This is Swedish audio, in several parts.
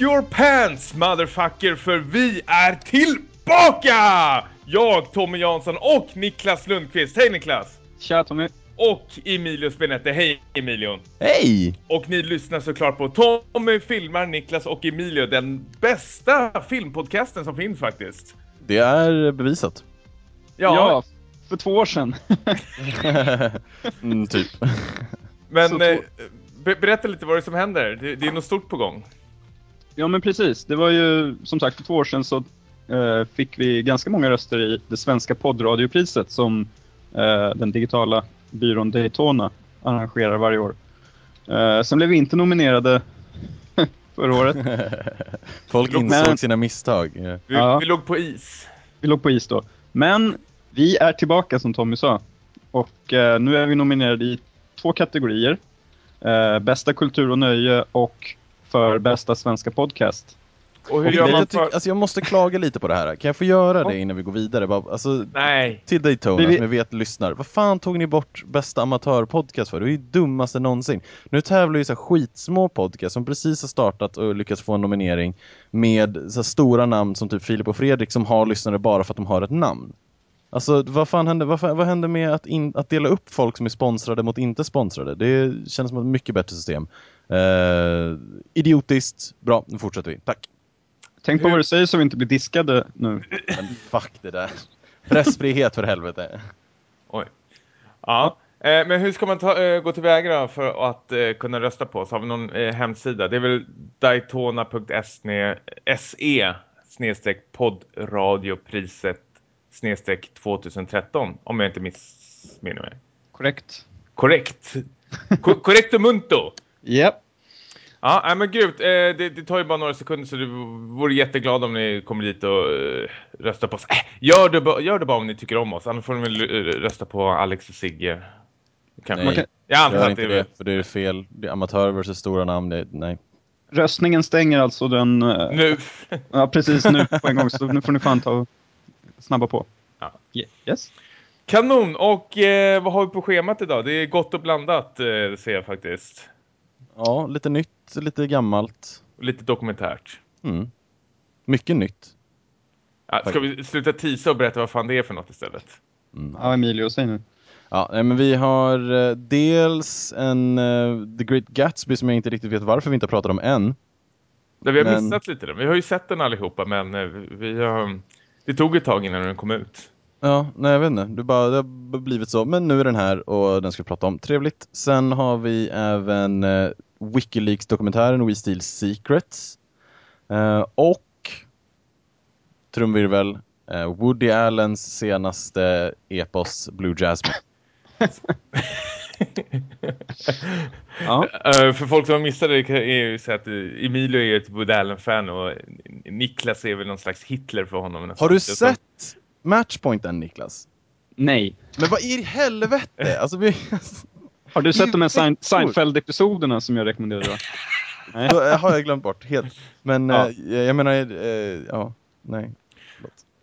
Your pants motherfucker för vi är tillbaka! Jag, Tommy Jansson och Niklas Lundqvist. Hej Niklas! Tja Tommy! Och Emilio Spinette. Hej Emilio! Hej! Och ni lyssnar såklart på Tommy filmar Niklas och Emilio, den bästa filmpodcasten som finns faktiskt. Det är bevisat. Ja, ja för två år sedan. mm, typ. Men eh, berätta lite vad det är som händer. Det, det är något stort på gång. Ja men precis, det var ju som sagt för två år sedan så eh, fick vi ganska många röster i det svenska poddradiopriset som eh, den digitala byrån Daytona arrangerar varje år. Eh, sen blev vi inte nominerade förra året. Folk insåg men, sina misstag. Vi, ja. vi låg på is. Vi låg på is då. Men vi är tillbaka som Tommy sa. Och eh, nu är vi nominerade i två kategorier. Eh, bästa kultur och nöje och för bästa svenska podcast. Och hur gör man för... jag, alltså jag måste klaga lite på det här. Kan jag få göra det innan vi går vidare? Alltså, Nej. Till Daytona, vi... som jag vet lyssnar. Vad fan tog ni bort bästa amatörpodcast för? Det är ju dummaste någonsin. Nu tävlar ju så här skitsmå podcast som precis har startat och lyckats få en nominering med så stora namn som typ Filip och Fredrik som har lyssnare bara för att de har ett namn. Alltså vad fan händer, vad, vad händer med att, in, att dela upp folk som är sponsrade mot inte sponsrade? Det känns som ett mycket bättre system. Uh, idiotiskt. Bra, nu fortsätter vi. Tack. Tänk på vad du säger så vi inte blir diskade nu. Men fuck det där. Pressfrihet för helvete. Oj. Ja. Eh, men hur ska man ta, eh, gå tillväga för att eh, kunna rösta på oss? Har vi någon eh, hemsida? Det är väl daytona.se snedstreck poddradiopriset snedstreck 2013 om jag inte missminner mig. Korrekt. Korrekt. Ko korrekt och munto. Yep. Ja, men gud, eh, det, det, tar ju bara några sekunder så du vore jätteglad om ni kommer dit och uh, röstar på oss. Äh, gör, det, gör det bara om ni tycker om oss, annars får ni väl uh, rösta på Alex och Sigge. Kan, nej, kan, jag gör inte det, det, för det är fel. Det är amatör versus stora namn, det, nej. Röstningen stänger alltså den... Nu! ja, precis nu på en gång, så nu får ni fan ta och snabba på. Ja. Yes. Kanon, och eh, vad har vi på schemat idag? Det är gott och blandat, eh, ser jag faktiskt. Ja, lite nytt, lite gammalt. Lite dokumentärt. Mm. Mycket nytt. Ja, ska vi sluta tisa och berätta vad fan det är för något istället? Mm. Ja, Emilio, säg nu. Ja, men vi har uh, dels en uh, The Great Gatsby som jag inte riktigt vet varför vi inte har pratat om än. Det vi har men... missat lite den. Vi har ju sett den allihopa men uh, vi har... Det tog ett tag innan den kom ut. Ja, nej jag vet inte. Det, bara, det har blivit så. Men nu är den här och den ska vi prata om. Trevligt. Sen har vi även Wikileaks-dokumentären We Steal Secrets. Uh, och trumvirvel uh, Woody Allens senaste epos Blue Jasmine. ja. uh, för folk som har missat det är ju så att Emilio är ett Woody Allen-fan och Niklas är väl någon slags Hitler för honom. Har du sett Matchpoint än Niklas? Nej. Men vad i helvete? Alltså vi... Har du sett de här Seinfeld-episoderna som jag rekommenderade? nej. Då har jag glömt bort helt. Men ja. eh, jag menar, eh, ja, nej.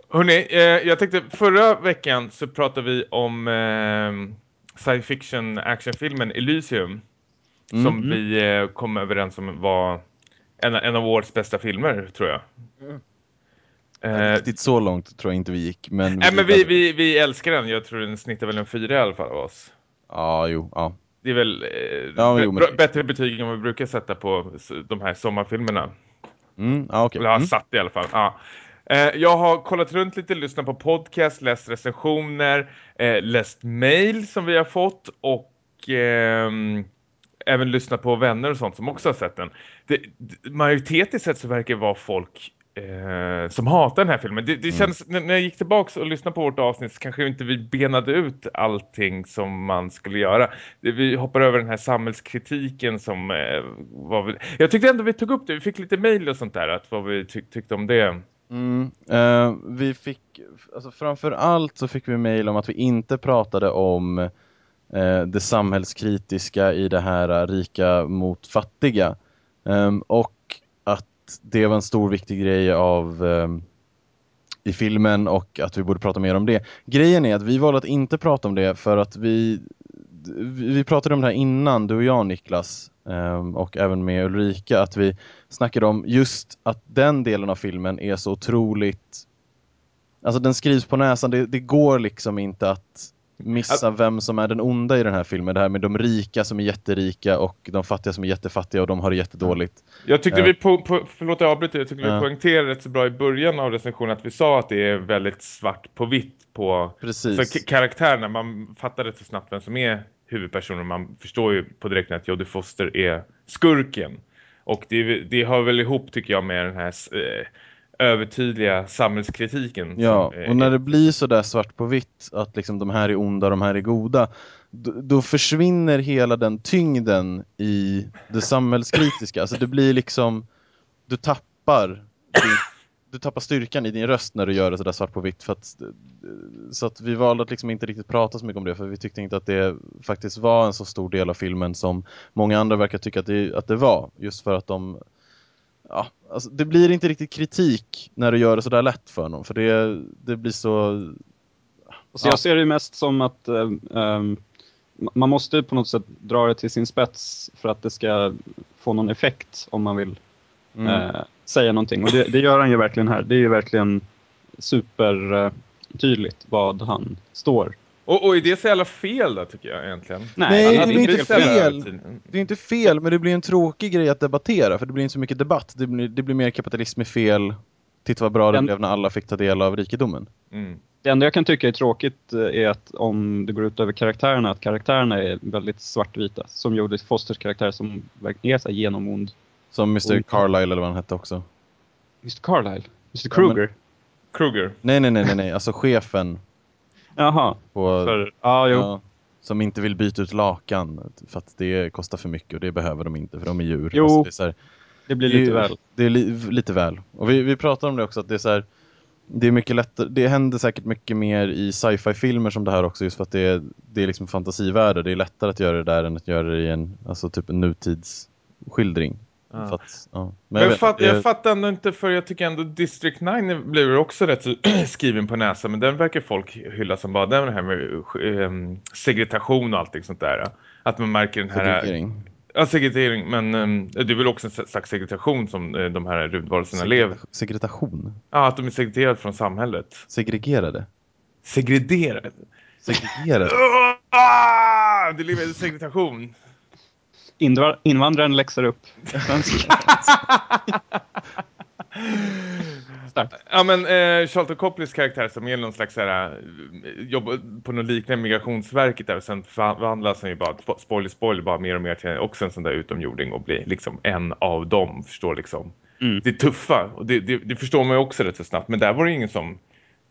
Hörrni, eh, jag tänkte förra veckan så pratade vi om eh, science fiction actionfilmen Elysium. Mm. Som mm. vi eh, kom överens om var en, en av årets bästa filmer, tror jag. Mm. Eh, riktigt så långt tror jag inte vi gick. Men nej, men vi, vi, vi älskar den. Jag tror den snittar väl en fyra i alla fall av oss. Ja, jo, ja. Det är väl eh, ja, jo, men... bättre betyg än vad vi brukar sätta på de här sommarfilmerna. Mm, ja, okay. Eller har mm. satt i alla fall. Ja. Eh, jag har kollat runt lite, lyssnat på podcast, läst recensioner, eh, läst mail som vi har fått och eh, även lyssnat på vänner och sånt som också har sett den. Det, majoriteten sett så verkar det vara folk eh, som hatar den här filmen. Det, det mm. känns, när jag gick tillbaka och lyssnade på vårt avsnitt så kanske inte vi benade ut allting som man skulle göra. Vi hoppar över den här samhällskritiken som eh, var... Jag tyckte ändå vi tog upp det. Vi fick lite mejl och sånt där, att vad vi tyck, tyckte om det. Mm, uh, vi fick, alltså framför allt så fick vi mejl om att vi inte pratade om uh, det samhällskritiska i det här rika mot fattiga. Um, och det var en stor viktig grej av eh, i filmen och att vi borde prata mer om det. Grejen är att vi valde att inte prata om det för att vi vi pratade om det här innan, du och jag Niklas, ehm, och även med Ulrika, att vi snackade om just att den delen av filmen är så otroligt Alltså den skrivs på näsan, det, det går liksom inte att missa vem som är den onda i den här filmen. Det här med de rika som är jätterika och de fattiga som är jättefattiga och de har det jättedåligt. Jag tyckte vi, på, på, förlåt jag avbryter, jag tyckte Ja. vi poängterade rätt så bra i början av recensionen att vi sa att det är väldigt svart på vitt på Precis. för karaktärerna. Man fattar rätt så snabbt vem som är huvudpersonen. Man förstår ju på direkten att Jodie Foster är skurken. Och det, det har väl ihop tycker jag med den här eh, övertydliga samhällskritiken. Ja, som, eh, och när det blir så där svart på vitt att liksom de här är onda, de här är goda då, då försvinner hela den tyngden i det samhällskritiska. Alltså det blir liksom, du tappar din, du tappar styrkan i din röst när du gör det sådär svart på vitt. För att, så att vi valde att liksom inte riktigt prata så mycket om det för vi tyckte inte att det faktiskt var en så stor del av filmen som många andra verkar tycka att det, att det var. Just för att de Ja, alltså det blir inte riktigt kritik när du gör det sådär lätt för någon. För det, det blir så... Alltså Ja. Jag ser det mest som att ehm, man måste på något sätt dra det till sin spets för att det ska få någon effekt om man vill Mm. eh, säga någonting. Och det, det gör han ju verkligen här. Det är ju verkligen super eh, tydligt vad han står. Och, och är det så jävla fel då tycker jag egentligen? Nej, han det är inte helt ställa fel. Det är inte fel, men det blir en tråkig grej att debattera. För det blir inte så mycket debatt. Det blir, det blir mer kapitalism är fel. Titta vad bra det blev när alla fick ta del av rikedomen. Mm. Det enda jag kan tycka är tråkigt eh, är att om det går ut över karaktärerna, att karaktärerna är väldigt svartvita. Som Jodie Fosters karaktär som verkligen är så genomond. Som Mr. Oj. Carlyle eller vad han hette också. Mr Carlyle? Mr Ja, Kruger? Kruger. Nej, nej, nej, nej, nej. Alltså chefen Jaha. på... För, ja, jo. ja, som inte vill byta ut lakan för att det kostar för mycket och det behöver de inte för de är djur. Jo, Alltså, det är så här, Det blir lite väl. Det är li, lite väl. Och vi, vi pratar om det också att det är så här, det är mycket lättare, det händer säkert mycket mer i sci-fi filmer som det här också just för att det är, det är liksom fantasivärldar. Det är lättare att göra det där än att göra det i en, alltså typ en nutidsskildring. Ja. För att, ja. Men jag, vet fatt, jag det- fattar ändå inte för jag tycker ändå District 9 blir också rätt skriven på näsan men den verkar folk hylla som bara den här med um, segregation och allting sånt där. Att man märker den här... segregering. Ja, segregering, men um, det är väl också en slags segregation som eh, de här rymdvarelserna lever. Segregation. Ja, att de är segregerade från samhället. Segregerade. Segregerade? Segregerade. Ah, det lever i segregation. Invandraren läxar upp. Svensk. Starkt. Ja men eh, Charlton Copleys karaktär som är någon slags här, eh, jobb på något liknande migrationsverket där och sen förvandlas han ju bara, spo- spoiler spoiler, bara mer och mer till också en sån där utomjording och blir liksom en av dem, förstår liksom. Mm. Det är tuffa och det, det, det förstår man ju också rätt så snabbt men där var det ingen som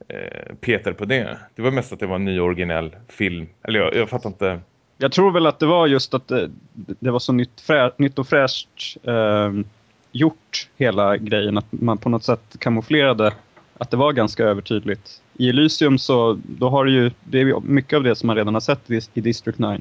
eh, petade på det. Det var mest att det var en ny originell film, eller jag, jag fattar inte. Jag tror väl att det var just att det, det var så nytt, frä, nytt och fräscht eh, gjort hela grejen. Att man på något sätt kamouflerade att det var ganska övertydligt. I Elysium så då har det ju, det är mycket av det som man redan har sett i, i District 9.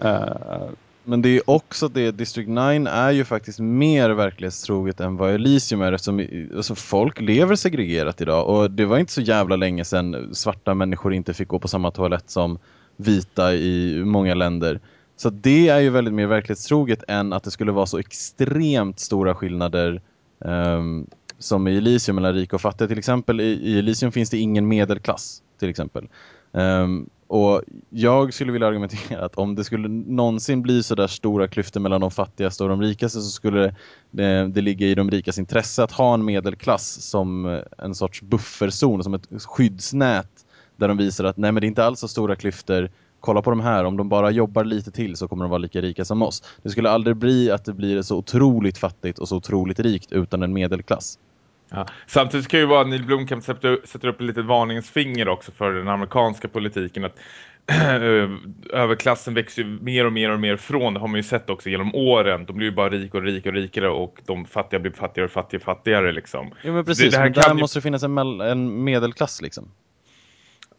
Eh, Men det är också det, District 9 är ju faktiskt mer verklighetstroget än vad Elysium är eftersom alltså, folk lever segregerat idag och det var inte så jävla länge sedan svarta människor inte fick gå på samma toalett som vita i många länder. Så det är ju väldigt mer verklighetstroget än att det skulle vara så extremt stora skillnader um, som i Elysium mellan rika och fattiga. Till exempel i, i Elysium finns det ingen medelklass till exempel. Um, och jag skulle vilja argumentera att om det skulle någonsin bli så där stora klyftor mellan de fattigaste och de rikaste så skulle det, det, ligga i de rikas intresse att ha en medelklass som en sorts bufferzon, som ett skyddsnät där de visar att nej men det är inte alls så stora klyftor kolla på de här, om de bara jobbar lite till så kommer de vara lika rika som oss. Det skulle aldrig bli att det blir så otroligt fattigt och så otroligt rikt utan en medelklass. Ja. Samtidigt kan ju vara att Neil Blomkamp sätter, upp ett litet varningsfinger också för den amerikanska politiken att överklassen växer ju mer och mer och mer från, det har man ju sett också genom åren. De blir ju bara rikare och rikare och rikare och de fattiga blir fattigare och fattigare, fattigare liksom. Jo men precis, det här men där ju- måste det finnas en, en medelklass liksom.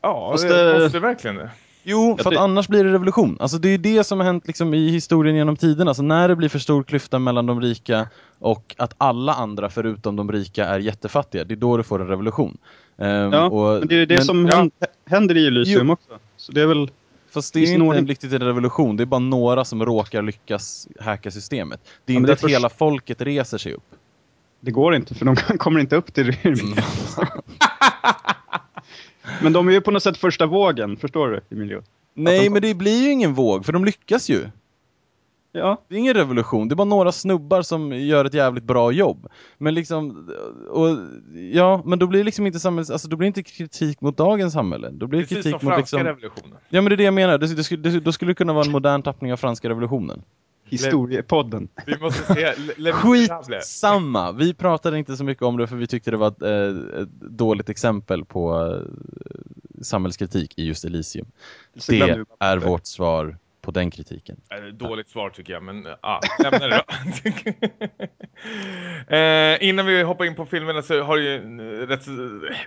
Ja, Fast det, det- måste det verkligen det. Jo, för annars blir det revolution. Alltså det är det som har hänt liksom i historien genom tiden. Alltså när det blir för stor klyfta mellan de rika och att alla andra förutom de rika är jättefattiga, det är då du får en revolution. Ehm, ja, och- men det är det men- som ja. hän- händer i Elysium också. Så det är väl... Fast det är inte en det- riktigt en revolution, det är bara några som råkar lyckas hacka systemet. Det är Ja, men inte det är att först- hela folket reser sig upp. Det går inte för de kommer inte upp till rymden. Men de är ju på något sätt första vågen, förstår du Emilio? Nej, de- men det blir ju ingen våg, för de lyckas ju. Ja, Det är ingen revolution, det är bara några snubbar som gör ett jävligt bra jobb. Men liksom, och ja, men då blir det liksom inte samhälls, alltså då blir det inte kritik mot dagens samhälle. Då blir det Precis som kritik mot franska liksom, revolutionen. ja men det är det jag menar, det, det, skulle- det, då skulle det kunna vara en modern tappning av franska revolutionen. Historiepodden. Vi måste se Le-. Skitsamma! Vi pratade inte så mycket om det för vi tyckte det var ett, eh, ett dåligt exempel på eh, samhällskritik i just Elysium. Så Det är vårt svar på den kritiken. Dåligt svar tycker jag, men ja, lämna det då. eh, innan vi hoppar in på filmerna så har det ju eh, rätt,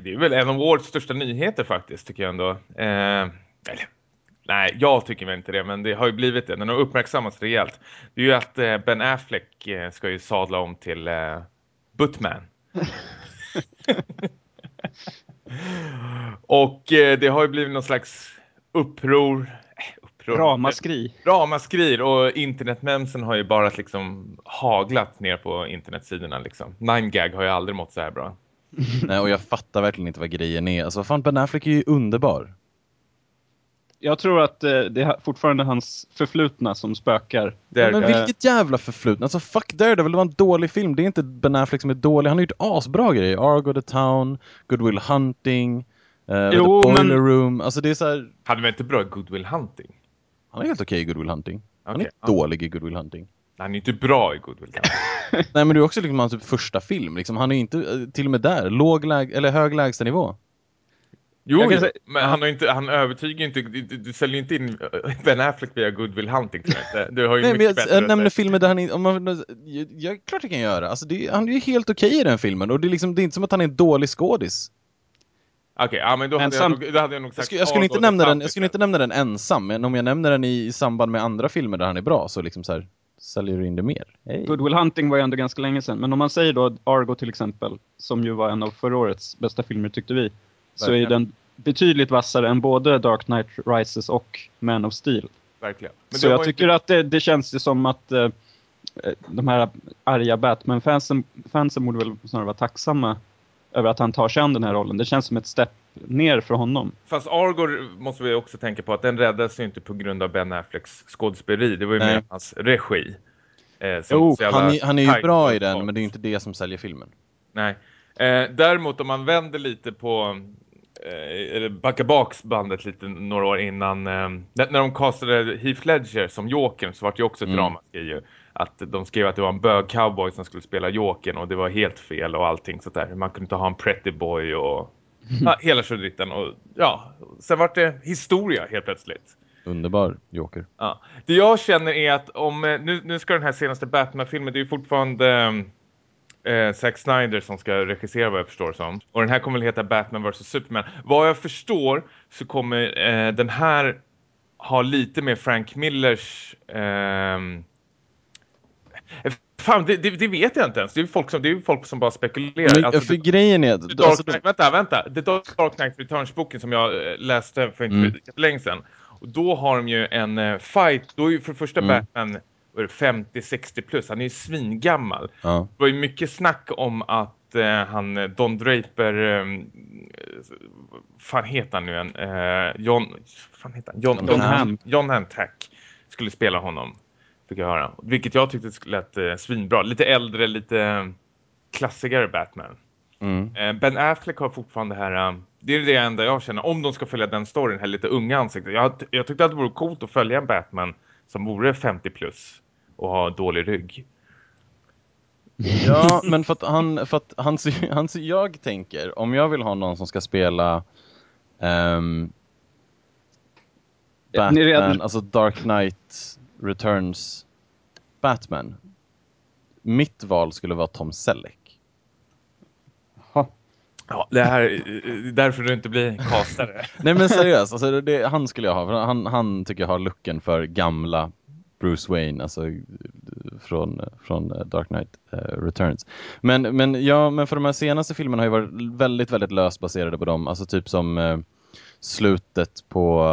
det är väl en av årets största nyheter faktiskt, tycker jag ändå. Eh, eller, nej, jag tycker väl inte det, men det har ju blivit det. Den har uppmärksammats rejält. Det är ju att eh, Ben Affleck eh, ska ju sadla om till eh, Buttman. Och eh, det har ju blivit någon slags uppror. Uppror. Ramaskri. Ramaskrir och internetmemsen har ju bara liksom haglat ner på internetsidorna liksom. 9gag har ju aldrig mått så här bra. Nej, och jag fattar verkligen inte vad grejen är. Alltså fan, Ben Affleck är ju underbar. Jag tror att eh, det är fortfarande hans förflutna som spökar. Där, men eh, vilket jävla förflutet. Alltså fuck Daredevil, det var en dålig film. Det är inte Ben Affleck som är dålig. Han har gjort asbra grejer. Argo the Town, Good Will Hunting, uh, Jo, The Boiler men- Room. Alltså det är så här, hade väl inte bra Good Will Hunting? han är helt okej i Good Will Hunting. Han är Okej, inte ja. dålig i Good Will Hunting. Han är inte bra i Good Will Hunting. Nej men det är också liksom hans typ första film. Liksom, han är ju inte, eh, till och med där, låg läg eller hög lägstanivå. Jo, Jag kan jo, säga- men han, har inte, han övertygar inte, du, du, säljer inte in eh, Ben Affleck via Good Will Hunting tror jag inte. Du har ju Nej men mycket jag, bättre jag nämner filmer där han inte, om man, jag, jag, klart jag kan göra. Alltså det, han är ju helt okej i den filmen och det är liksom, det är inte som att han är en dålig skådis. Okej, ja men då Men hade, sam- jag då hade jag nog sagt Jag skulle, jag, skulle inte nämna den, jag skulle inte nämna den ensam, men om jag nämner den i, i samband med andra filmer där han är bra så liksom så här, säljer du in det mer. Hey. Good Will Hunting var ju ändå ganska länge sedan. Men om man säger då Argo till exempel, som ju var en av förra årets bästa filmer tyckte vi, så är den betydligt vassare än både Dark Knight Rises och Man of Steel. Verkligen. Men så jag tycker att det, det känns ju som att eh, eh, de här arga Batman-fansen fansen borde väl snarare vara tacksamma över att han tar sig an den här rollen. Det känns som ett steg ner för honom. Fast Argor måste vi också tänka på att den räddades ju inte på grund av Ben Afflecks skådespeleri. Det var ju Nej. mer hans regi. Eh, Jo, Han, är- han är ju bra i den, men det är ju inte det som säljer filmen. Nej. Eh, däremot om man vänder lite på eller backar baks bandet lite några år innan eh, när, de castade Heath Ledger som Jokern så var det ju också ett Mm. ramaskri ju. Att de skrev att det var en bög-cowboy som skulle spela Jokern och det var helt fel och allting sånt där. Man kunde inte ha en pretty boy och ja, hela tjurritten och ja, sen var det historia helt plötsligt. Underbar Joker. Ja. Det jag känner är att om eh, nu, nu ska den här senaste Batman-filmen, det är ju fortfarande eh, Zack Snyder som ska regissera vad jag förstår som. Och den här kommer väl heta Batman vs Superman. Vad jag förstår så kommer eh, den här ha lite mer Frank Millers eh, Fan, det, det, det vet jag inte ens. Det är folk som, det är folk som bara spekulerar. Men, Alltså, för det- grejen är... Dark alltså, Knight, vänta, vänta. The Dark Knight Returns-boken som jag eh, läste för inte Mm. länge sedan. Och då har de ju en eh, fight. Då är ju för första Mm. Batman 50-60 plus. Han är ju svingammal. ja. Det var ju mycket snack om att eh, han, Don Draper, eh, fan heter han nu än? Eh, John, fan heter han? John, John John, Hamm. John Hamm, tack. Skulle spela honom, fick jag höra. Vilket jag tyckte lät eh, svinbra. Lite äldre, lite klassigare Batman. Mm. Eh, Ben Affleck har fortfarande det här, eh, det är det enda jag känner, om de ska följa den storyn, här lite unga ansiktet. Jag, jag tyckte att det vore coolt att följa en Batman som vore 50 plus och ha dålig rygg. Ja, men för att han, för att han, han, jag tänker, om jag vill ha någon som ska spela är Batman, redan- alltså Dark Knight Returns Batman. Mitt val skulle vara Tom Selleck. Ja, det här är därför du inte blir kastare. Nej men seriöst, alltså det, det, han skulle jag ha. För han, han tycker jag har looken för gamla Bruce Wayne, alltså från, från eh, Dark Knight uh, Returns. Men, men, ja, men för de här senaste filmerna har ju varit väldigt, väldigt löst baserade på dem. Alltså typ som uh, slutet på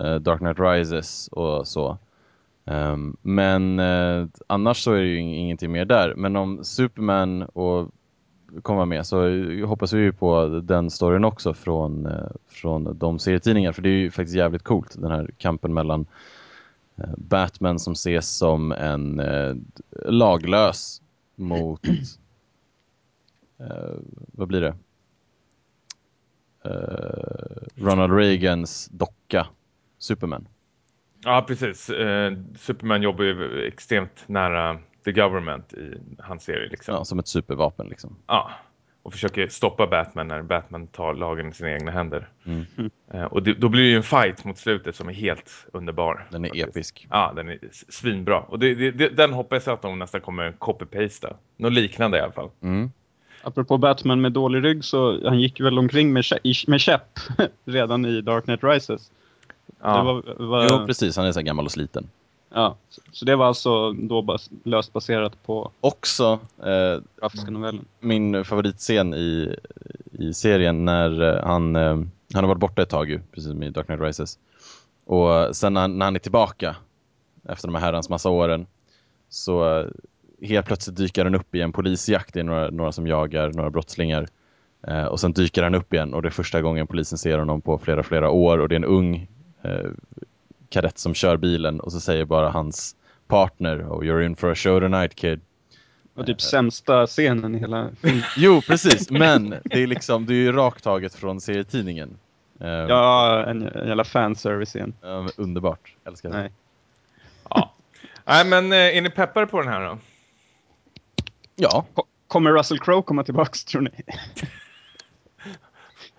uh, Dark Knight Rises och så. Um, men annars så är det ju ingenting mer där. Men om Superman och komma med så hoppas vi ju på den storyn också från, eh, från de serietidningar. För det är ju faktiskt jävligt coolt, den här kampen mellan eh, Batman som ses som en eh, laglös mot eh, vad blir det? Eh, Ronald Reagans docka Superman. Ja, precis. Eh, Superman jobbar ju extremt nära the government i hans serie. Liksom. Ja, som ett supervapen liksom. Ja, och försöker stoppa Batman när Batman tar lagen i sina egna händer. Mm. Eh, och det, då blir det ju en fight mot slutet som är helt underbar. Den är faktiskt. episk. Ja, den är svinbra. Och det, det, den hoppas jag att de nästan kommer copy-pasta. Något liknande i alla fall. Mm. Apropå Batman med dålig rygg så han gick väl omkring med, kä- med käpp redan i Dark Knight Rises. Ja. Det var, var, Jo, precis. Han är så gammal och sliten. Ja, så, det var alltså då bas, löst baserat på Också eh, grafiska novellen. min favoritscen i, i serien när eh, han, eh, han har varit borta ett tag ju, precis som i Dark Knight Rises. Och sen när, han- när han är tillbaka efter de här herrans massa åren så eh, helt plötsligt dyker han upp i en polisjakt. Det är några, några som jagar några brottslingar. Eh, och sen dyker han upp igen och det är första gången polisen ser honom på flera, flera år och det är en ung eh, kadett som kör bilen och så säger bara hans partner oh, you're in for a show tonight kid. Och typ sämsta scenen i hela filmen. Jo, precis. Men det är liksom, det är ju rakt taget från serietidningen. Eh, Ja, en, en jävla fanservice-scen. ja, underbart. Älskar det. Nej. Ja. Nej, men eh, är ni peppar på den här då? Ja, Ko- Kommer Russell Crowe komma tillbaks tror ni?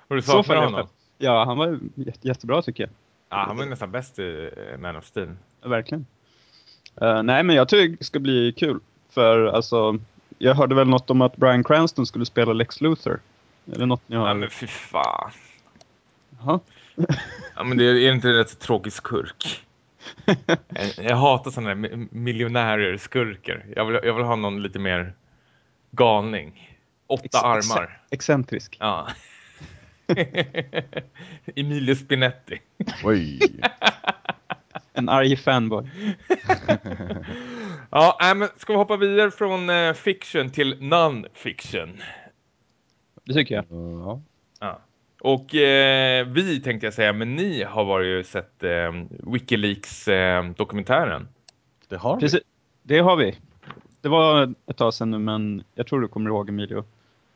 Har du jag honom? Ja, han var jätte, jättebra tycker jag. Ja, han var nästan bäst i eh, Man of Steel. Verkligen. Eh, nej, men jag tycker det ska bli kul. För alltså, jag hörde väl något om att Bryan Cranston skulle spela Lex Luthor. Det något ni har? Ja, men fy fan. Jaha. Ja, men det är, är inte en rätt tråkig skurk? jag, hatar sådana där mi- miljonärer, skurkar. Jag vill, jag vill ha någon lite mer galning. Åtta ex- armar. Excentrisk. Ja. Emilio Spinetti. oj. En arg fanboy. Ja, äh, men ska vi hoppa vidare från eh, fiction till non-fiction? Det tycker jag. Ja. Ja. Och eh, vi tänkte jag säga, men ni har varit ju sett eh, Wikileaks eh, dokumentären. Det har vi. Precis. Det har vi. Det var ett tag sedan nu, men jag tror du kommer ihåg Emilio.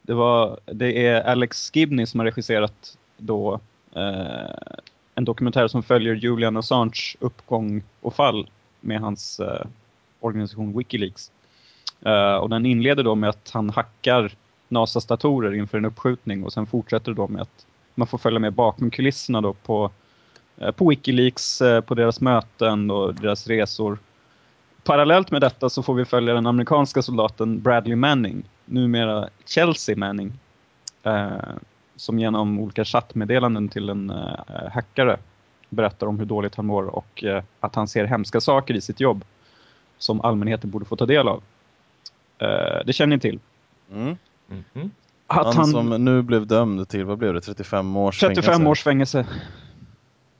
Det, var, det är Alex Gibney som har regisserat då eh, en dokumentär som följer Julian Assange uppgång och fall med hans eh, organisation Wikileaks. Eh, och den inleder då med att han hackar NASAs datorer inför en uppskjutning och sen fortsätter det då med att man får följa med bakom kulisserna då på, eh, på Wikileaks, eh, på deras möten och deras resor. Parallellt med detta så får vi följa den amerikanska soldaten Bradley Manning, numera Chelsea Manning, eh, som genom olika chattmeddelanden till en eh, hackare berättar om hur dåligt han mår och eh, att han ser hemska saker i sitt jobb som allmänheten borde få ta del av. Eh, det känner ni till. Mm. Mhm. Att Han, han, som nu blev dömd till, vad blev det, 35 års 35 fängelse. års fängelse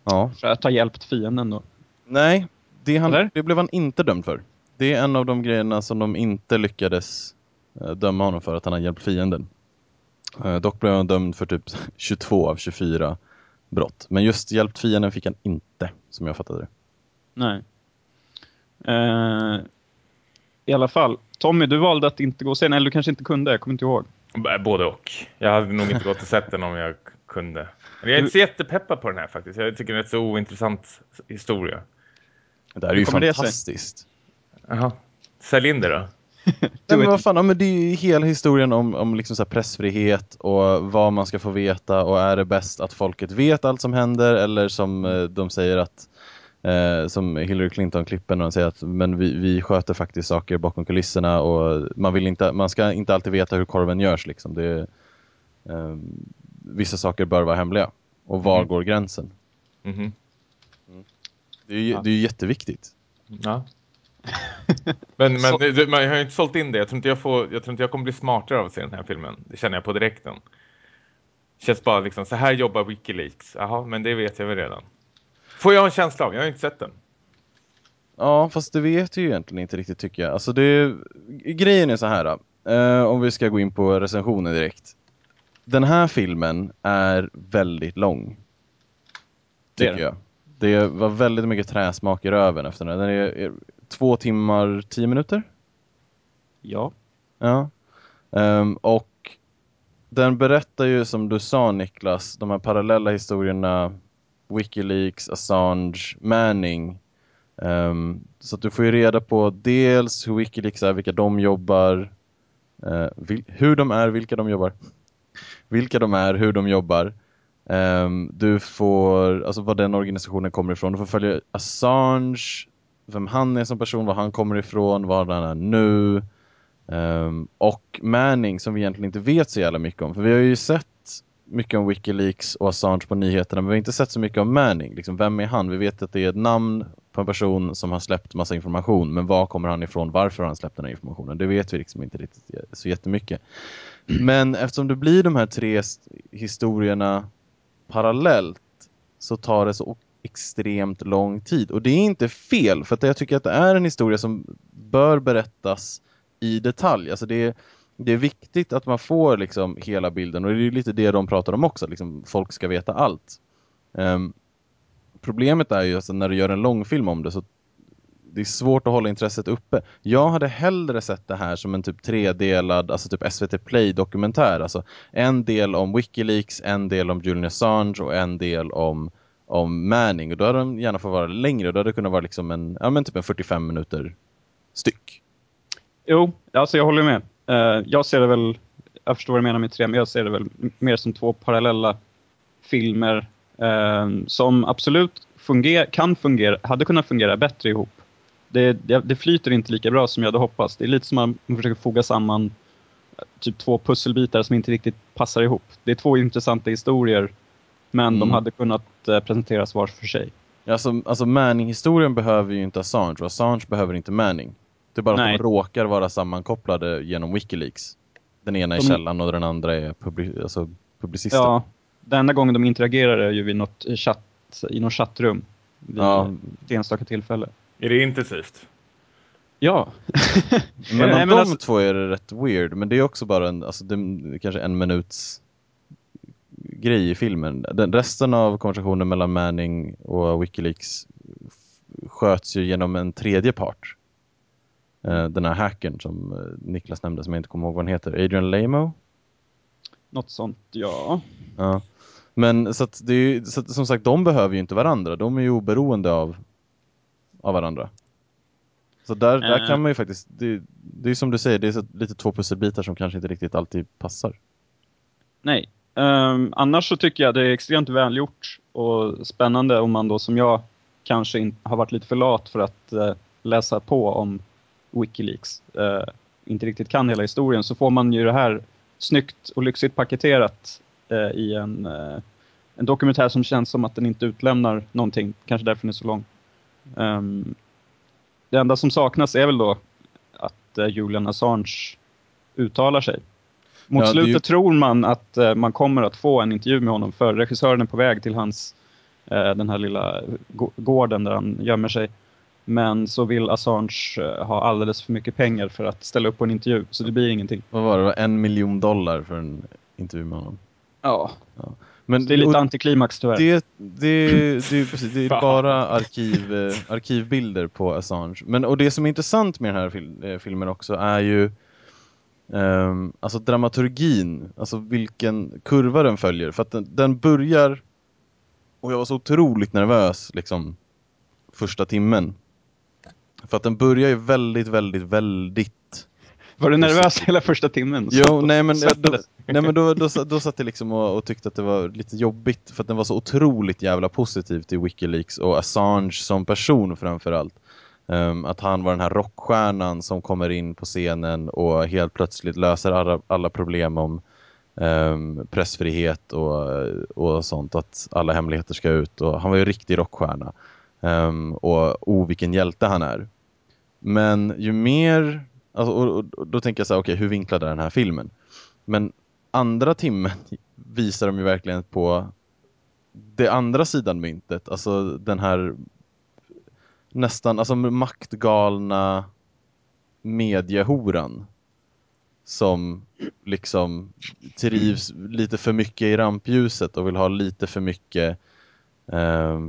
Ja. för att ha hjälpt fienden då. Nej, det, han, det blev han inte dömd för. Det är en av de grejerna som de inte lyckades döma honom för, att han har hjälpt fienden. Eh, dock blev han dömd för typ 22 av 24 brott. Men just hjälpt fienden fick han inte, som jag fattade det. Nej. Eh, I alla fall, Tommy, du valde att inte gå och se den, eller du kanske inte kunde, jag kommer inte ihåg. Både och. Jag hade nog inte gått och sett den om jag kunde. Men jag är inte så jättepeppad på den här faktiskt. Jag tycker det är en så ointressant historia. Det här är ju fantastiskt. Jaha. Sälj in det då. Nej, men vad fan, ja, men det är ju hela historien om, om liksom så pressfrihet och vad man ska få veta och är det bäst att folket vet allt som händer eller som eh, de säger att eh, som Hillary Clinton-klippen när de säger att men vi, vi sköter faktiskt saker bakom kulisserna och man, vill inte, man ska inte alltid veta hur korven görs liksom. Det, eh, vissa saker bör vara hemliga och var Mhm. går gränsen? Mhm. Det är det är ju jätteviktigt. Ja. Men, men Så- det- man har ju inte sålt in det. Jag tror, inte jag, får, jag tror inte jag kommer bli smartare av att se den här filmen. Det känner jag på direkten. Känns bara liksom, så här jobbar Wikileaks. Jaha, men det vet jag väl redan. Får jag en känsla av, jag har inte sett den. Ja, fast det vet jag ju egentligen inte riktigt tycker jag. Alltså det, grejen är så här, eh, om vi ska gå in på recensionen direkt. Den här filmen är väldigt lång. Det Tycker jag. Det var väldigt mycket träsmak i röven efter den. Den är, är två timmar, tio minuter. Ja. Ja. Ehm, och den berättar ju som du sa Niklas, de här parallella historierna Wikileaks, Assange, Manning. Ehm, så du får ju reda på dels hur Wikileaks är, vilka de jobbar, vil- hur de är, vilka de jobbar, vilka de är, hur de jobbar. Ehm, du får, alltså var den organisationen kommer ifrån. Du får följa Assange, vem han är som person, var han kommer ifrån, var han är nu. Um, och Manning som vi egentligen inte vet så jävla mycket om. För vi har ju sett mycket om Wikileaks och Assange på nyheterna men vi har inte sett så mycket om Manning. Liksom, vem är han? Vi vet att det är ett namn på en person som har släppt massa information men var kommer han ifrån? Varför har han släppt den här informationen? Det vet vi liksom inte riktigt så jättemycket. Men eftersom det blir de här tre historierna parallellt så tar det så extremt lång tid. Och det är inte fel, för att jag tycker att det är en historia som bör berättas i detalj. Alltså det är, det är viktigt att man får liksom hela bilden och det är lite det de pratar om också, liksom folk ska veta allt. Um, problemet är ju alltså när du gör en långfilm om det så det är svårt att hålla intresset uppe. Jag hade hellre sett det här som en typ tredelad, alltså typ SVT Play dokumentär. Alltså en del om Wikileaks, en del om Julian Assange och en del om, om Manning. Och då hade de gärna fått vara längre. Då hade det kunnat vara liksom en, ja men typ en 45 minuter styck. Jo, alltså jag håller med. Uh, jag ser det väl, jag förstår vad du menar med tre, men jag ser det väl mer som två parallella filmer uh, som absolut funger, kan fungera, hade kunnat fungera bättre ihop. Det, det, det flyter inte lika bra som jag hade hoppats. Det är lite som att man försöker foga samman eh, typ två pusselbitar som inte riktigt passar ihop. Det är två intressanta historier, men Mm. de hade kunnat eh, presenteras var för sig. Alltså, alltså Manning-historien behöver ju inte Assange och Assange behöver inte Manning. Det är bara Nej. att de råkar vara sammankopplade genom Wikileaks. Den ena är De- källan och den andra är publi alltså publicisten. Ja, den enda gången de interagerar är ju vid något chatt, i något chattrum. Vid Ja. ett enstaka tillfälle. Är det intensivt? Ja. Men Nej, av men de alltså- två är det rätt weird, men det är också bara en, alltså det, kanske en minuts grej i filmen. Den, resten av konversationen mellan Manning och Wikileaks sköts ju genom en tredje part. Eh, den här hackern som eh, Niklas nämnde, som jag inte kommer ihåg vad han heter. Adrian Lamo? Något sånt, ja. Ja. Men så det är, ju- så att, som sagt, de behöver ju inte varandra. De är ju oberoende av, av varandra. Så där, där Eh. kan man ju faktiskt, det, det är som du säger, det är så, lite två pusselbitar som kanske inte riktigt alltid passar. Nej. Um, annars så tycker jag det är extremt välgjort och spännande om man då som jag kanske in, har varit lite för lat för att uh, läsa på om Wikileaks. Uh, inte riktigt kan hela historien så får man ju det här snyggt och lyxigt paketerat uh, i en, en dokumentär som känns som att den inte utlämnar någonting. Kanske därför den är så lång. Um, det enda som saknas är väl då att Julian Assange uttalar sig. Mot Ja, slutet ju- tror man att eh, man kommer att få en intervju med honom för regissören är på väg till hans eh, den här lilla gå- gården där han gömmer sig. Men så vill Assange eh, ha alldeles för mycket pengar för att ställa upp på en intervju, så det blir ingenting. Vad var det? det? var En miljon dollar för en intervju med honom. Ja, Men det är lite antiklimax tyvärr. det, det, det, det är bara arkiv, arkivbilder på Assange. Men, och det som är intressant med den här fil, filmen också är ju ehm, alltså dramaturgin, alltså vilken kurva den följer. För att den, den börjar, och jag var så otroligt nervös liksom första timmen. För att den börjar ju väldigt, väldigt, väldigt Var du nervös hela första timmen? Jo, nej men, då, Svettades. nej, men då, då, då satt jag liksom och, och tyckte att det var lite jobbigt för att den var så otroligt jävla positiv till Wikileaks och Assange som person framförallt. Um, att han var den här rockstjärnan som kommer in på scenen och helt plötsligt löser alla, alla problem om um, pressfrihet och, och sånt, att alla hemligheter ska ut. Och han var ju en riktig rockstjärna. Um, och oh, vilken hjälte han är. Men ju mer, alltså, och, och, och då tänker jag så här, okej hur vinklade den här filmen? Men andra timmen visar de ju verkligen på det andra sidan myntet, alltså den här nästan, alltså maktgalna mediehoran som liksom trivs lite för mycket i rampljuset och vill ha lite för mycket eh,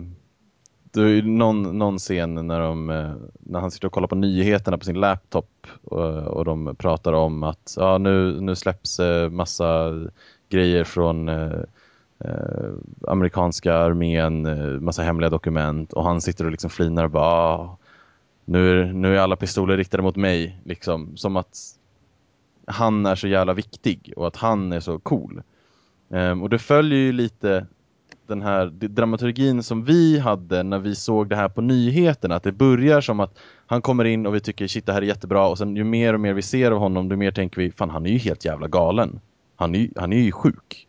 det är någon, någon scen när, de, eh, när han sitter och kollar på nyheterna på sin laptop och, och de pratar om att ja, nu, nu släpps eh, massa grejer från eh, amerikanska armén, eh, massa hemliga dokument och han sitter och liksom flinar och bara ah, nu, är, nu är alla pistoler riktade mot mig, liksom som att han är så jävla viktig och att han är så cool. Um, och det följer ju lite den här dramaturgin som vi hade när vi såg det här på nyheterna. Att det börjar som att han kommer in och vi tycker shit det här är jättebra och sen ju mer och mer vi ser av honom desto mer tänker vi fan han är ju helt jävla galen. Han är, han är ju sjuk.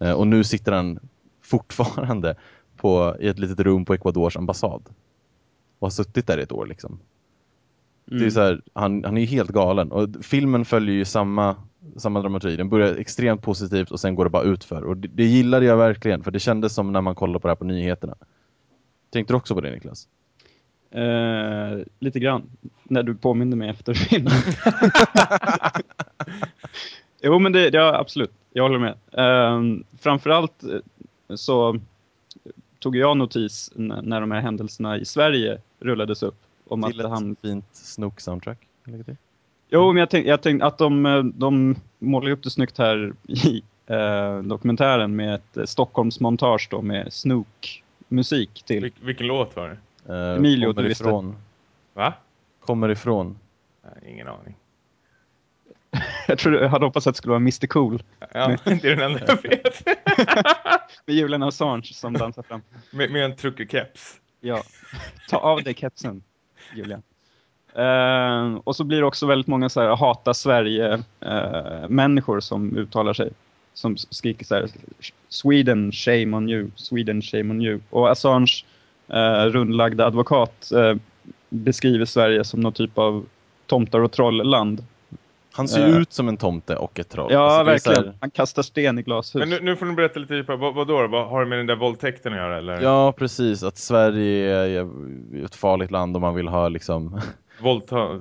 Eh, och nu sitter han fortfarande på, i ett litet rum på Ecuadors ambassad. Och har suttit där i ett år liksom. Mm. Det är mm. så här, han, han är ju helt galen. Och filmen följer ju samma samma dramaturgi. Den börjar extremt positivt och sen går det bara utför. Och det, det gillade jag verkligen, för det kändes som när man kollade på det här på nyheterna. Tänkte du också på det, Niklas? Uh, lite grann. När du påminde mig efter filmen. jo, men det, ja, absolut. Jag håller med. Uh, framförallt eh, så tog jag notis när de här händelserna i Sverige rullades upp. Om Till att ett han... fint Snook-soundtrack. Jo, men jag tänkte jag tänk att de, eh, de målar upp det snyggt här i eh, dokumentären med ett eh, Stockholmsmontage då med Snook-musik till. Vil vilken låt var det? Eh, Emilio, kommer ifrån. Va? Kommer ifrån. Nej, ingen aning. jag tror jag hade hoppats att det skulle vara Mr Cool. Ja, det är den enda jag vet. med Julian Assange som dansar fram. Med, med en trucker-keps. Ja, ta av dig kepsen, Julian. Uh, och så blir det också väldigt många så här, hata Sverige-människor uh, som uttalar sig. Som skriker så här, Sweden, shame on you, Sweden, shame on you. Och Assange, uh, rundlagda advokat, uh, beskriver Sverige som någon typ av tomtar och trollland. Han ser ju ut som en tomte och ett troll. Ja, alltså, verkligen. Här... Han kastar sten i glashus. Men nu, nu får du berätta lite djupare. Vad, vad då? Vad har det med den där våldtäkten att göra? Eller? Ja, precis. Att Sverige är ett farligt land om man vill ha liksom Våldta...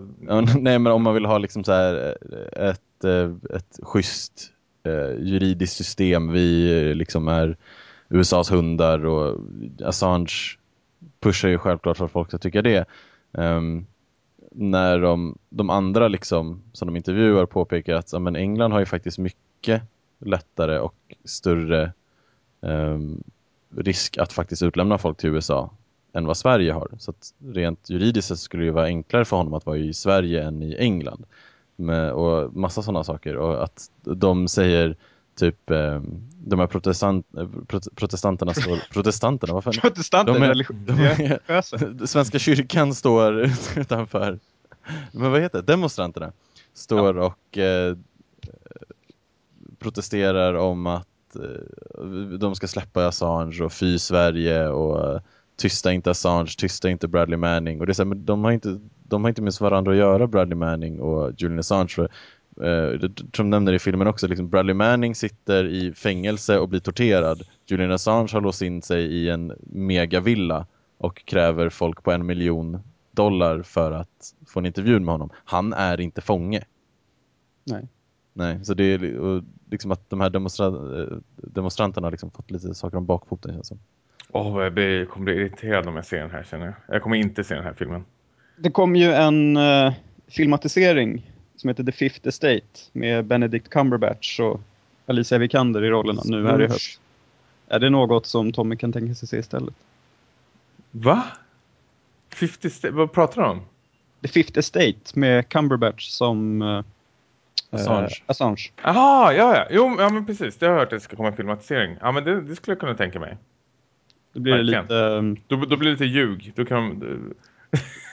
Nej, men om man vill ha liksom så här ett, eh, ett schysst eh, juridiskt system. Vi liksom är USAs hundar och Assange pushar ju självklart för att folk ska tycka det. Um, när de, de andra liksom, som de intervjuar påpekar att ja, men England har ju faktiskt mycket lättare och större eh, risk att faktiskt utlämna folk till USA än vad Sverige har. Så att rent juridiskt sett skulle det vara enklare för honom att vara i Sverige än i England. Med, och massa sådana saker. Och att de säger typ eh, de här protestant, protestanterna står... Protestanterna, vad fan? Protestanter, de är, de är, Svenska kyrkan står utanför. Men vad heter det? Demonstranterna står ja. och eh, protesterar om att eh, de ska släppa Assange och fy Sverige och tysta inte Assange, tysta inte Bradley Manning. Och det är så här, men de har inte, de har inte med varandra att göra, Bradley Manning och Julian Assange. För, eh, de nämner i filmen också, liksom Bradley Manning sitter i fängelse och blir torterad. Julian Assange har låst in sig i en megavilla och kräver folk på en miljon dollar för att få en intervju med honom. Han är inte fånge. Nej. Nej, så det är och liksom att de här demonstra eh, demonstranterna har liksom fått lite saker om bakfoten. Känns som. Åh, oh, jag blir, kommer bli irriterad om jag ser den här känner jag. Jag kommer inte se den här filmen. Det kom ju en uh, filmatisering som heter The Fifth Estate med Benedict Cumberbatch och Alicia Vikander i rollerna nu här i höst. Är det något som Tommy kan tänka sig se istället? Va? 50 Estate? Vad pratar du om? The Fifth Estate med Cumberbatch som uh, Assange. Assange. Jaha, ja, ja. Jo, ja, men precis. Det har jag hört att det ska komma en filmatisering. Ja, men det, det skulle jag kunna tänka mig. Då blir det lite... Um... Då, då, blir det lite ljug. Då kan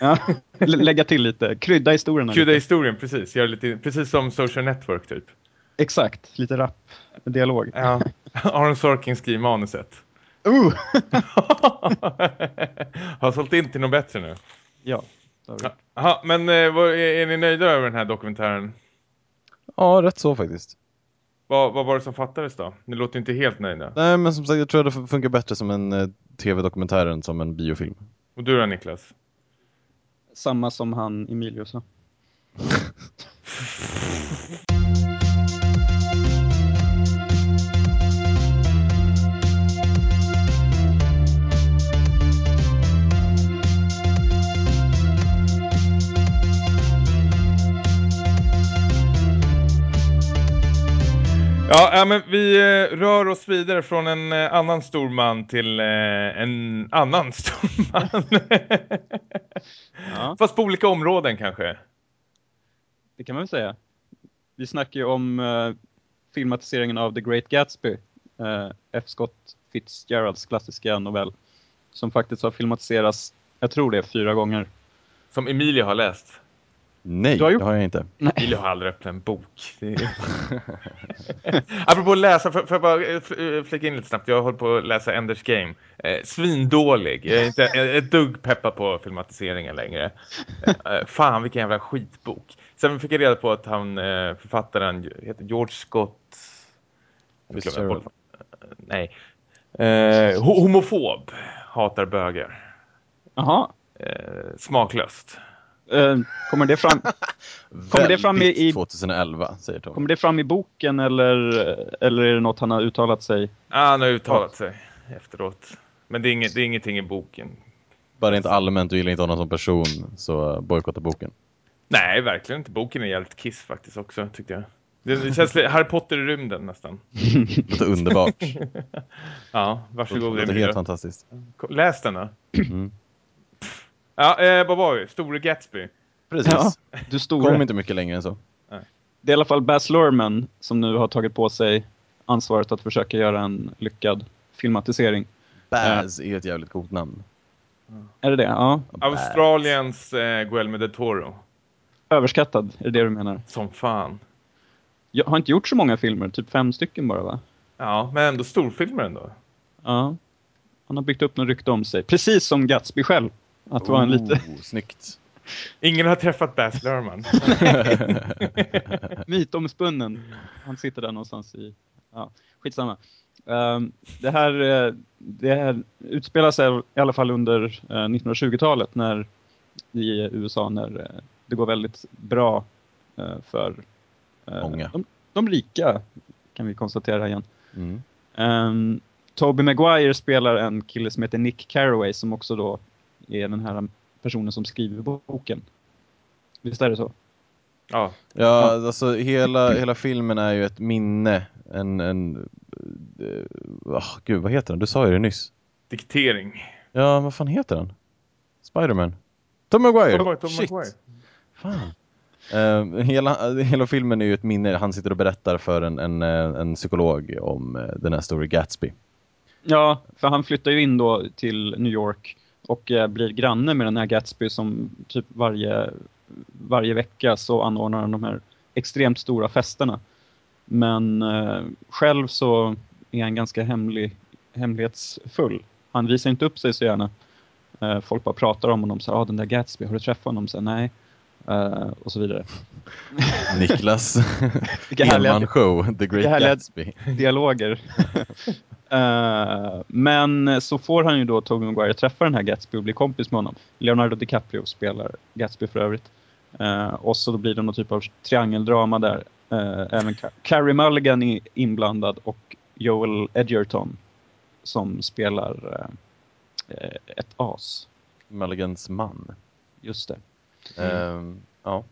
ja, lägga till lite. Krydda historien. Krydda lite. historien, precis. Gör lite, precis som Social Network, typ. Exakt. Lite rap. Dialog. Ja. Aron Sorkin skriver manuset. Uh! har sålt in till något bättre nu. Ja. Aha, men eh, är, är ni nöjda över den här dokumentären? Ja, rätt så faktiskt. Vad, vad var det som fattades då? Ni låter inte helt nöjda. Nej, men som sagt, jag tror att det funkar bättre som en eh, tv-dokumentär än som en biofilm. Och du då Niklas? Samma som han Emilio sa. Ja, men vi eh, rör oss vidare från en eh, annan stor man till eh, en annan stor man. Ja, Fast på olika områden kanske. det kan man väl säga. Vi snackar ju om filmatiseringen av The Great Gatsby. F. Scott Fitzgeralds klassiska novell. Som faktiskt har filmatiserats, jag tror det fyra gånger. Som Emilia har läst. Nej, Du har gjort- det har jag inte. Emilia har aldrig öppnat en bok. Är... Apropå att läsa, får jag bara eh, eh, flika in lite snabbt. Jag håller på att läsa Enders Game. Eh, svindålig. Jag är inte eh, ett dugg peppad på filmatiseringen längre. Eh, fan, vilken jävla skitbok. Sen fick jag reda på att han, eh, författaren, heter George Scott... Nej. Eh, ho- homofob. Hatar bögar. Jaha, Eh, smaklöst. Eh, kommer det fram, Kommer det fram i- Väldigt i- 2011, säger Tom. kommer det fram i boken eller, eller är det något han har uttalat sig? Ah, han har uttalat sig efteråt. Men det är, inget, det är ingenting i boken. Bara inte allmänt, du gillar inte honom som person, så bojkotta boken. Nej, verkligen inte. Boken är jävligt kiss faktiskt också, tyckte jag. Det, det känns lite Harry Potter i rymden nästan. Det låter underbart. Ja, Det varsågod låter Emilia. helt fantastiskt. Läs den då. Mm. Ja, eh, vad var vi? Store Gatsby. Precis. Ja, du stora. Kom inte mycket längre än så. Det är i alla fall Baz Luhrmann som nu har tagit på sig ansvaret att försöka göra en lyckad filmatisering. Baz är ett jävligt coolt namn. Är det det? Ja. Australiens eh, Guillermo del Toro. Överskattad, är det det du menar? Som fan. Jag har inte gjort så många filmer, typ fem stycken bara va? Ja, men ändå storfilmer ändå. Ja. Han har byggt upp något rykte om sig. Precis som Gatsby själv. Att vara en lite Oh, snyggt. Ingen har träffat Baz Luhrmann. mytomspunnen. Han sitter där någonstans i... Ja, skitsamma. Um, det, här, eh, det här utspelar sig i alla fall under eh, 1920-talet när i USA när eh, det går väldigt bra eh, för eh, Många. de, de rika, kan vi konstatera igen. Mm. Um, Toby Maguire spelar en kille som heter Nick Carraway som också då är den här personen som skriver boken. Visst är det så? Ja, Ja, alltså hela, hela filmen är ju ett minne. En, en uh, oh, gud, vad heter den? Du sa ju det nyss. diktering. Ja, vad fan heter den? Spiderman. Tom Maguire. Tom, Tom Shit. Maguire. Fan. Eh, hela, hela filmen är ju ett minne. Han sitter och berättar för en, en, eh, en psykolog om den här stora Gatsby. Ja, för han flyttar ju in då till New York och eh, blir granne med den här Gatsby som typ varje, varje vecka så anordnar han de här extremt stora festerna. Men eh, själv så är han ganska hemlig, hemlighetsfull. Han visar inte upp sig så gärna. Eh, folk bara pratar om honom, så ah, den där Gatsby, har du träffat honom? Så, Nej. Eh, och så vidare. Niklas Enman Show, The Great Gatsby. dialoger. Eh, men så får han ju då Tobey Maguire träffa den här Gatsby och bli kompis med honom. Leonardo DiCaprio spelar Gatsby för övrigt. Eh, och så då blir det någon typ av triangeldrama där. Även Car- Carey Mulligan är inblandad och Joel Edgerton som spelar ett as. Mulligans man. Just det. Ehm, ja.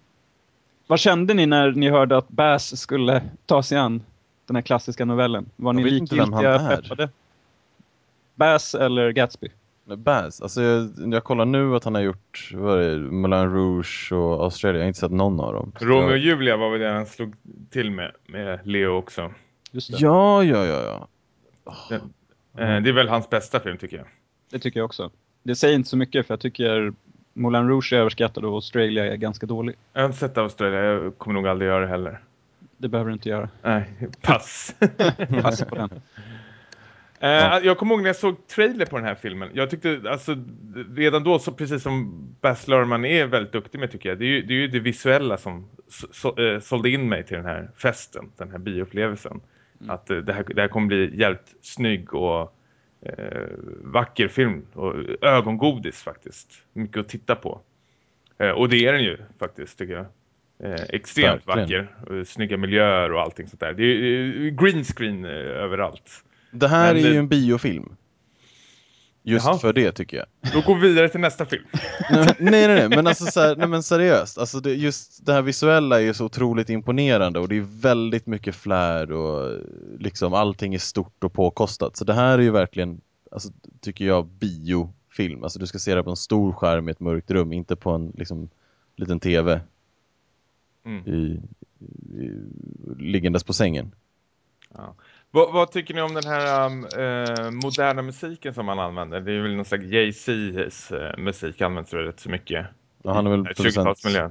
Vad kände ni när ni hörde att Bass skulle ta sig an den här klassiska novellen? Var ni likgiltiga, peppade? Bass eller Gatsby? Baz, alltså jag, jag kollar nu att han har gjort vad är det, Moulin Rouge och Australien, jag har inte sett någon av dem. Romeo och Julia var väl det han slog till med, med Leo också. Just det. Ja, ja, ja, ja. Eh, det är väl hans bästa film tycker jag. Det tycker jag också. Det säger inte så mycket för jag tycker Moulin Rouge är överskattad och Australia är ganska dålig. Jag har inte sett Australien, jag kommer nog aldrig göra det heller. Det behöver du inte göra. Nej, pass. Passa på den. Eh, Jag kommer ihåg när jag såg trailer på den här filmen. Jag tyckte, alltså, redan då, så precis som Baz Luhrmann är väldigt duktig med tycker jag. Det är ju det, är ju det visuella som så, så, eh, sålde in mig till den här festen, den här bioupplevelsen. Att eh, det här, det här kommer bli jävligt snygg och vacker film. Och ögongodis faktiskt. Mycket att titta på. Eh, och det är den ju faktiskt tycker jag. Eh, extremt Verkligen. vacker. Och snygga miljöer och allting sånt där. Det är green screen eh, överallt. Det här Men är ju en biofilm. Just Jaha. för det tycker jag. Då går vi vidare till nästa film. nej, nej, nej, men alltså så här, nej men seriöst, alltså det, just det här visuella är ju så otroligt imponerande och det är väldigt mycket flär och liksom allting är stort och påkostat. Så det här är ju verkligen, alltså tycker jag, biofilm. Alltså du ska se det på en stor skärm i ett mörkt rum, inte på en liksom liten tv Mm. i, i, liggandes på sängen. Ja. Vad, vad tycker ni om den här um, eh, moderna musiken som han använder? Det är väl någon slags Jay-Z's eh, musik används väl rätt så mycket. Ja, han är väl producent. 20-talsmiljön.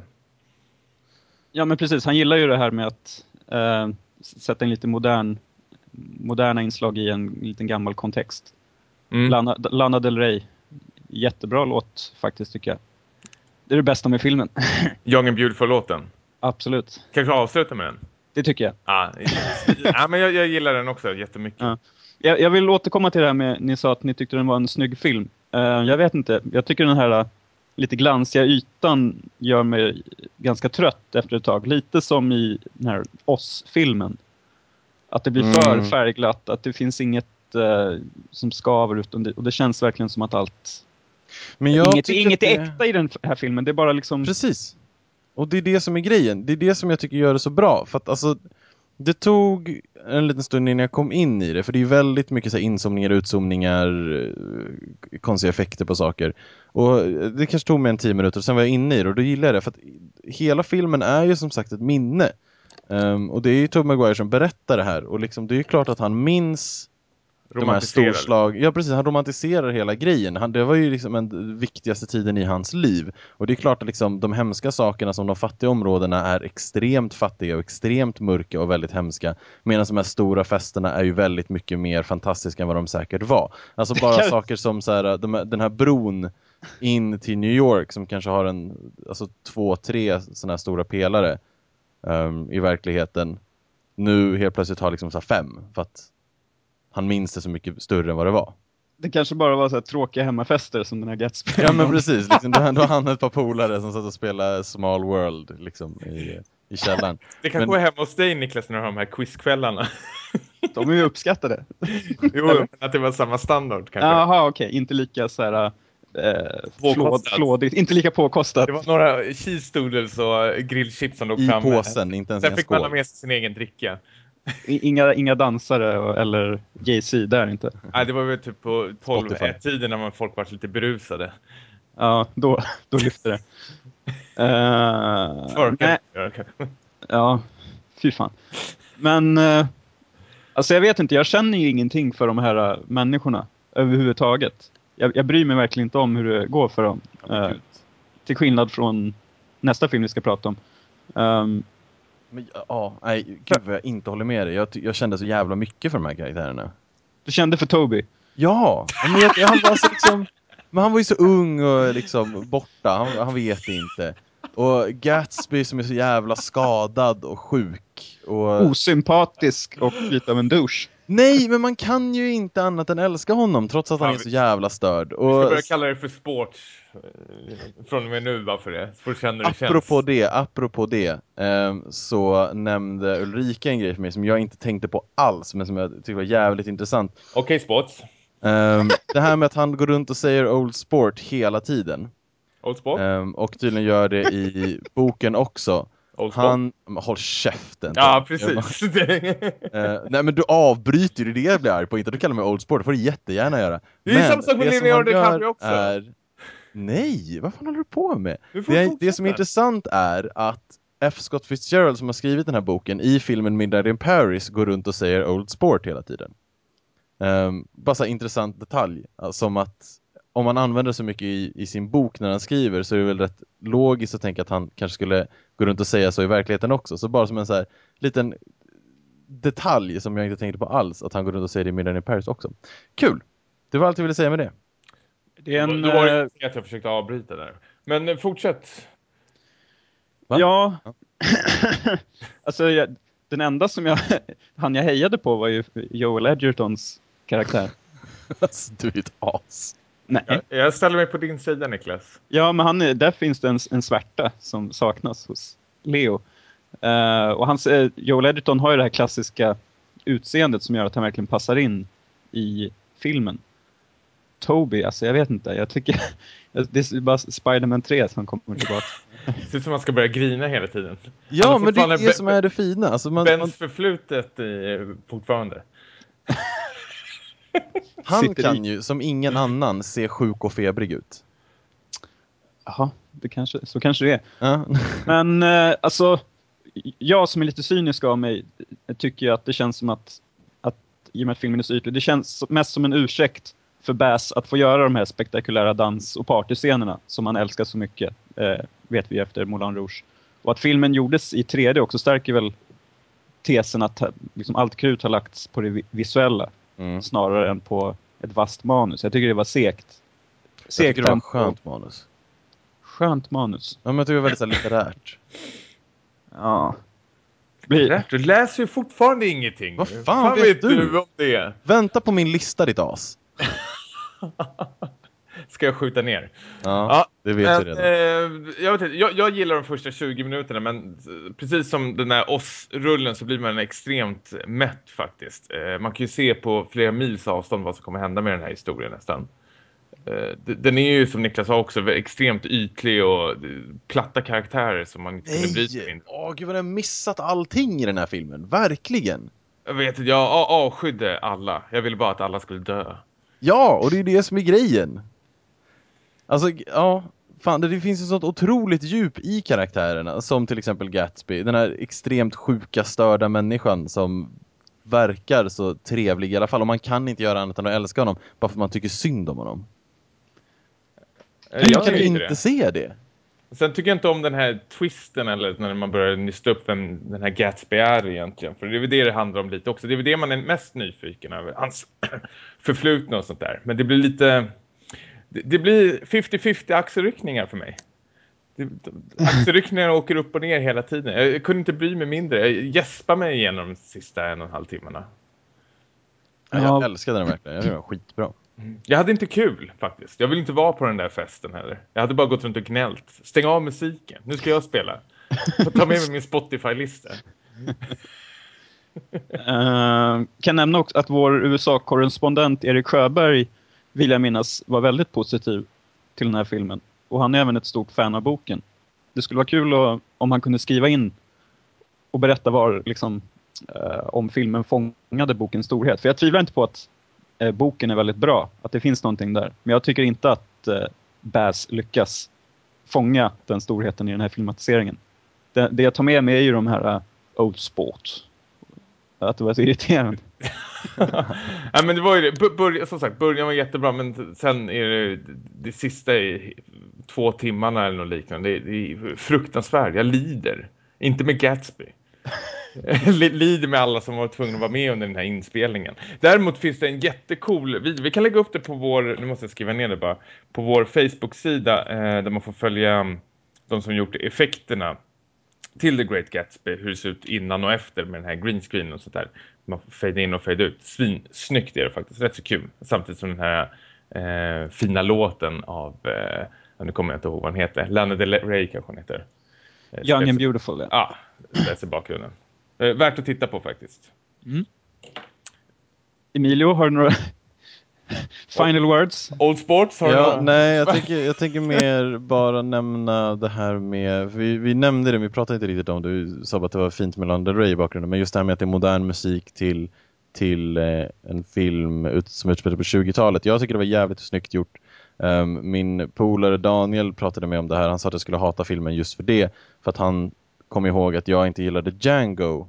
Ja men precis, han gillar ju det här med att eh, sätta in lite modern, moderna inslag i en liten gammal kontext. Mm. Lana, Lana Del Rey, jättebra låt faktiskt tycker jag. Det är det bästa med filmen. Young and Beautiful-låten. Absolut, Kanske avsluta med den? Det tycker jag. Ja, ja men jag, jag gillar den också jättemycket. Ja. Jag, jag vill återkomma till det här med, ni sa att ni tyckte den var en snygg film. Eh, jag vet inte, jag tycker den här eh, lite glansiga ytan gör mig ganska trött efter ett tag. Lite som i den här Oss-filmen. Att det blir för Mm. färgglatt, att det finns inget eh, som skaver utan det, och det känns verkligen som att allt... Men jag inget tycker inget att är äkta i den här filmen, det är bara liksom... Precis. Och det är det som är grejen. Det är det som jag tycker gör det så bra. För att alltså, det tog en liten stund innan jag kom in i det. För det är väldigt mycket så här inzoomningar, utzoomningar, eh, konstiga effekter på saker. Och eh, det kanske tog mig en tio minuter och sen var jag inne i det och då gillar jag det. För att hela filmen är ju som sagt ett minne. Um, och det är ju Tobey Maguire som berättar det här. Och liksom, det är ju klart att han minns de här storslag, ja precis, han romantiserar hela grejen. Han, det var ju liksom den viktigaste tiden i hans liv. Och det är klart att liksom de hemska sakerna som de fattiga områdena är extremt fattiga och extremt mörka och väldigt hemska. Medan de här stora festerna är ju väldigt mycket mer fantastiska än vad de säkert var. Alltså bara saker som så här, de, den här bron in till New York som kanske har en, alltså två, tre sådana här stora pelare ehm, i verkligheten. Nu helt plötsligt har liksom så fem för att han minns det så mycket större än vad det var. Det kanske bara var så här tråkiga hemmafester som den här Gatsby. Ja men precis, liksom, då, då har han ett par polare som satt och spelade Small World liksom, i, i källaren. Det kan Men- gå hemma hos dig Niklas när du har de här quizkvällarna. De är ju uppskattade. jo, men att det var samma standard kanske. Jaha, okej. Inte lika så här... Eh, flåd, flådigt. Inte lika påkostat. Det var några cheese och grillchips som låg I framme. påsen, inte ens i Sen en fick man ha skål. med sig sin egen dricka. Inga, inga dansare eller Jay-Z där inte. Nej, det var väl typ på Spotify. 12-tiden när man folk var lite berusade. Ja, då, då lyfter det. Uh, Förkade. nej, ja, fy fan. Men, eh, alltså jag vet inte, jag känner ju ingenting för de här eh, människorna överhuvudtaget. Jag, jag bryr mig verkligen inte om hur det går för dem. Eh, till skillnad från nästa film vi ska prata om. Ehm, Men, ja, nej, gud vad jag inte håller med dig. Jag, jag kände så jävla mycket för de här karaktärerna. du kände för Toby? Ja, men jag, han var så liksom, men han var ju så ung och liksom borta, han, han vet inte. Och Gatsby som är så jävla skadad och sjuk. Och... Osympatisk och lite av en douche. Nej, men man kan ju inte annat än älska honom trots att han är så jävla störd. Vi ska Och börja kalla det för sport eh, från och med nu bara för det. Känna hur det apropå känns. det, apropå det, ehm, så nämnde Ulrika en grej för mig som jag inte tänkte på alls, men som jag tyckte var jävligt intressant. Okej, sports. Ehm, det här med att han går runt och säger Old Sport hela tiden. Old sport. Ehm, och tydligen gör det i boken också. Old sport. Han, håll käften. Ja, precis. eh, nej men du avbryter ju, det jag blir arg på. Inte du kallar mig Old Sport, det får du jättegärna göra. Det är Men samma sak med Leonardo DiCaprio också. Är... Nej, vad fan håller du på med? Du Det, det som är intressant är att F. Scott Fitzgerald som har skrivit den här boken i filmen Midnight in Paris går runt och säger Old Sport hela tiden. Um, bara så intressant detalj, som att om man använder så mycket i, i sin bok när han skriver så är det väl rätt logiskt att tänka att han kanske skulle gå runt och säga så i verkligheten också. Så bara som en så här liten detalj som jag inte tänkte på alls, att han går runt och säger det i Midnight in Paris också. Kul! Det var allt jag ville säga med det. Det är en... Då var eh, det att jag försökte avbryta där. Men eh, fortsätt. Va? Ja. alltså, jag, den enda som jag, han jag hejade på var ju Joel Edgertons karaktär. Alltså, du är ett as. Nej. Jag, jag ställer mig på din sida Niklas. Ja, men han, är- där finns det en, en svärta som saknas hos Leo. Eh, och hans, eh, Joel Edgerton har ju det här klassiska utseendet som gör att han verkligen passar in i filmen. Toby, alltså jag vet inte. Jag tycker det är bara Spider-Man 3 som kommer tillbaka. Det ser ut som man ska börja grina hela tiden. Ja, men det är det som är det fina. Alltså man, man, Bens förflutet i, fortfarande. Han kan ju som ingen annan se sjuk och febrig ut. Jaha, det kanske, så kanske det är. Ja. Men eh, alltså, jag som är lite cynisk av mig tycker att det känns som att, att i och med att filmen är så ytlig, det känns mest som en ursäkt för Bass att få göra de här spektakulära dans- och partyscenerna som man älskar så mycket, eh, vet vi efter Moulin Rouge. Och att filmen gjordes i 3D också stärker väl tesen att eh, liksom, allt krut har lagts på det vi- visuella Mm. snarare än på ett vasst manus. Jag tycker det var sekt. Jag Segt tycker det var skönt manus. Skönt manus. Ja, men jag tycker det var väldigt litterärt. Ja. Blir, Du läser ju fortfarande ingenting. Vad fan vet du? om det? Vänta på min lista ditt as. Ska jag skjuta ner? Ja, Ja, det vet Men, du redan. eh, jag, vet inte, jag, jag gillar de första 20 minuterna men precis som den här oss-rullen så blir man extremt mätt faktiskt. Eh, man kan ju se på flera mils avstånd vad som kommer hända med den här historien nästan. Eh, den är ju som Niklas sa också extremt ytlig och eh, platta karaktärer som man inte kunde bry sig Nej! om. Åh, gud vad har missat allting i den här filmen. Verkligen! Jag vet inte, jag avskydde alla. Jag ville bara att alla skulle dö. Ja, och det är det som är grejen. Alltså, ja, fan, det, finns ju sånt otroligt djup i karaktärerna, som till exempel Gatsby, den här extremt sjuka, störda människan som verkar så trevlig, i alla fall, och man kan inte göra annat än att älska honom, bara för att man tycker synd om honom. Hur jag kan du inte det. se det? Sen tycker jag inte om den här twisten eller när man börjar nysta upp vem den här Gatsby är egentligen. För det är väl det det handlar om lite också. Det är väl det man är mest nyfiken över. Hans förflutna och sånt där. Men det blir lite... Det, det blir 50-50 axelryckningar för mig. Axelryckningarna åker upp och ner hela tiden. Jag, jag kunde inte bry mig mindre. Jag gäspade mig igenom de sista en och en halv timmarna. Ja, jag Ja. älskade den verkligen, jag den var skitbra. Jag hade inte kul faktiskt. Jag vill inte vara på den där festen heller. Jag hade bara gått runt och gnällt. Stäng av musiken. Nu ska jag spela. Får ta med mig min Spotify-lista. Eh, kan nämna också att vår USA-korrespondent Erik Sjöberg vill jag minnas var väldigt positiv till den här filmen. Och han är även ett stort fan av boken. Det skulle vara kul att, om han kunde skriva in och berätta var, liksom, eh, om filmen fångade bokens storhet. För jag tvivlar inte på att eh, boken är väldigt bra, att det finns någonting där. Men jag tycker inte att eh, Baz lyckas fånga den storheten i den här filmatiseringen. Det, det jag tar med mig är ju de här uh, Old Sport. Att det var så irriterande. ja, men det var ju det. Som sagt, början var jättebra men sen är det det sista i två timmarna eller något liknande. Det, det är fruktansvärt. Jag lider. Inte med Gatsby. Lider med alla som var tvungna att vara med under den här inspelningen. Däremot finns det en jättecool video. Vi kan lägga upp det på vår, nu måste jag skriva ner det bara, på vår Facebook-sida eh, där man får följa mm, de som gjort effekterna till The Great Gatsby, hur det ser ut innan och efter med den här green screen och sånt där. Man fade in och fade ut. Svin, snyggt är det faktiskt, rätt så kul. Samtidigt som den här eh, fina låten av, eh, nu kommer jag inte ihåg vad den heter, Lana Del Rey kanske hon heter. Eh, Young and beautiful. Ja. Ja, läser bakgrunden. Eh, värt att titta på faktiskt. Emilio, har du några final words? Old Sports har Ja, nej, jag tänker, jag tänker mer bara nämna det här med, vi, vi nämnde det, vi pratade inte riktigt om det, vi sa bara att det var fint med Lana Del Rey i bakgrunden, men just det här med att det är modern musik till, till eh, en film ut, som utspelar på 20-talet. Jag tycker det var jävligt snyggt gjort. Um, min polare Daniel pratade med om det här, han sa att jag skulle hata filmen just för det, för att han kom ihåg att jag inte gillade Django.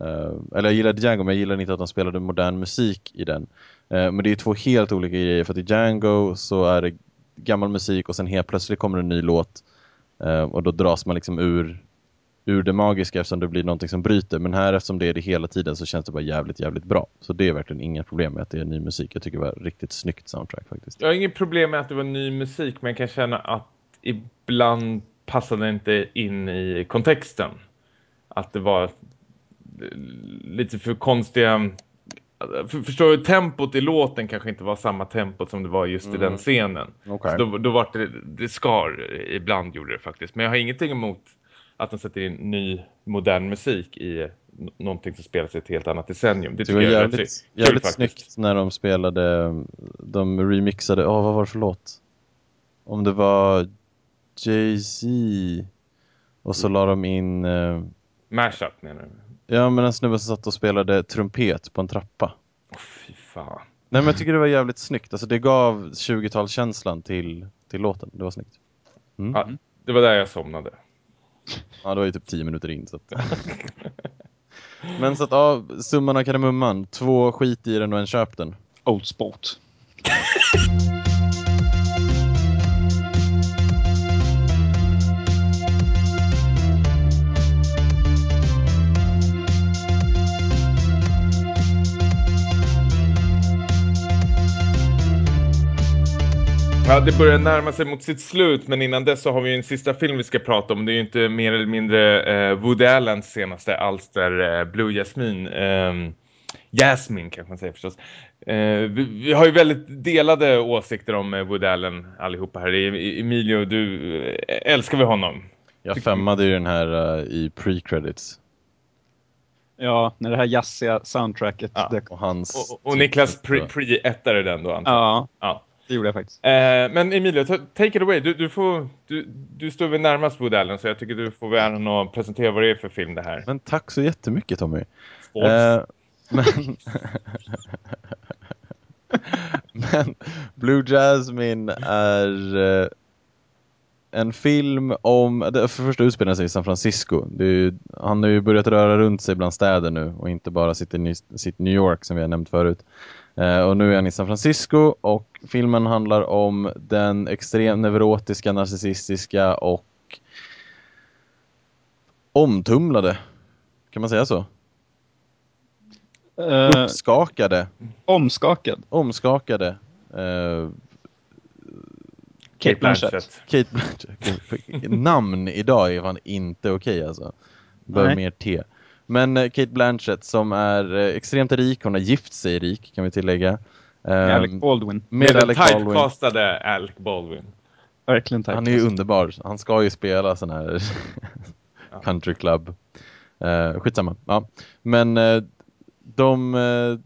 Eh, eller jag gillade Django, men jag gillade inte att de spelade modern musik i den. Eh, men det är två helt olika grejer, för att i Django så är det gammal musik och sen helt plötsligt kommer en ny låt. Eh, och då dras man liksom ur, ur det magiska eftersom det blir någonting som bryter. Men här eftersom det är det hela tiden så känns det bara jävligt, jävligt bra. Så det är verkligen inga problem med att det är ny musik. Jag tycker det var riktigt snyggt soundtrack faktiskt. Jag har inget problem med att det var ny musik, men jag kan känna att ibland passade det inte in i kontexten. Att det var lite för konstiga... För, förstår du, tempot i låten kanske inte var samma tempot som det var just Mm. i den scenen. Okej. Så då, då var det, det skar ibland gjorde det faktiskt. Men jag har ingenting emot att de sätter in ny modern musik i någonting som spelas i ett helt annat decennium. Det Det var jag jävligt, kul jävligt snyggt när de spelade, de remixade, åh vad var det för låt? Om det var Jay-Z och så la de in, eh, Mashup menar du? Ja men en snubbe som satt och spelade trumpet på en trappa. Åh, fy fan. Nej men jag tycker det var jävligt snyggt, alltså det gav 20-talskänslan till, till låten, det var snyggt. Mm. Ja, det var där jag somnade. Ja, det var ju typ 10 minuter in så att... Men så att, ja, summan av kardemumman, två skit i den och en köp den. Old sport. Ja, det börjar närma sig mot sitt slut, men innan dess så har vi en sista film vi ska prata om. Det är ju inte mer eller mindre eh, Woody Allens senaste alster, eh, Blue Jasmine. Eh, Jasmine kanske man säger förstås. Eh, vi, vi har ju väldigt delade åsikter om eh, Woody Allen allihopa här. I- Emilio, du eh, älskar vi honom? Jag femmade ju den här eh, i pre-credits. Ja, när det här jazziga soundtracket Ja. Och hans... Och, och Niklas pre- pre-ettade den då antar jag. Ja, Ja. Det gjorde jag faktiskt. Eh, men Emilio, ta- take it away. Du, du, får, du, du står väl närmast Woody Allen så jag tycker du får väl äran att presentera vad det är för film det här. Men tack så jättemycket Tommy. Eh, men... men Blue Jasmine är eh, en film om, för första utspelar sig i San Francisco. Ju- han har ju börjat röra runt sig bland städer nu och inte bara sitter i sitt New York som vi har nämnt förut. Eh, och nu är han i San Francisco och filmen handlar om den extremt neurotiska, narcissistiska och omtumlade, kan man säga så? Eh, Uppskakade, omskakad. omskakade eh, Kate Blanchett. Kate Blanchett. Namn idag är fan inte okej alltså. Behöver Nej. mer te. Men eh, Kate Blanchett som är eh, extremt rik, hon har gift sig rik kan vi tillägga. Med Alec Ehm, Baldwin. med Med Alec Baldwin. Alec Baldwin. Verkligen. Han är ju underbar. Han ska ju spela sån här country club. Uh, skitsamma. Ja. Men eh, de... eh,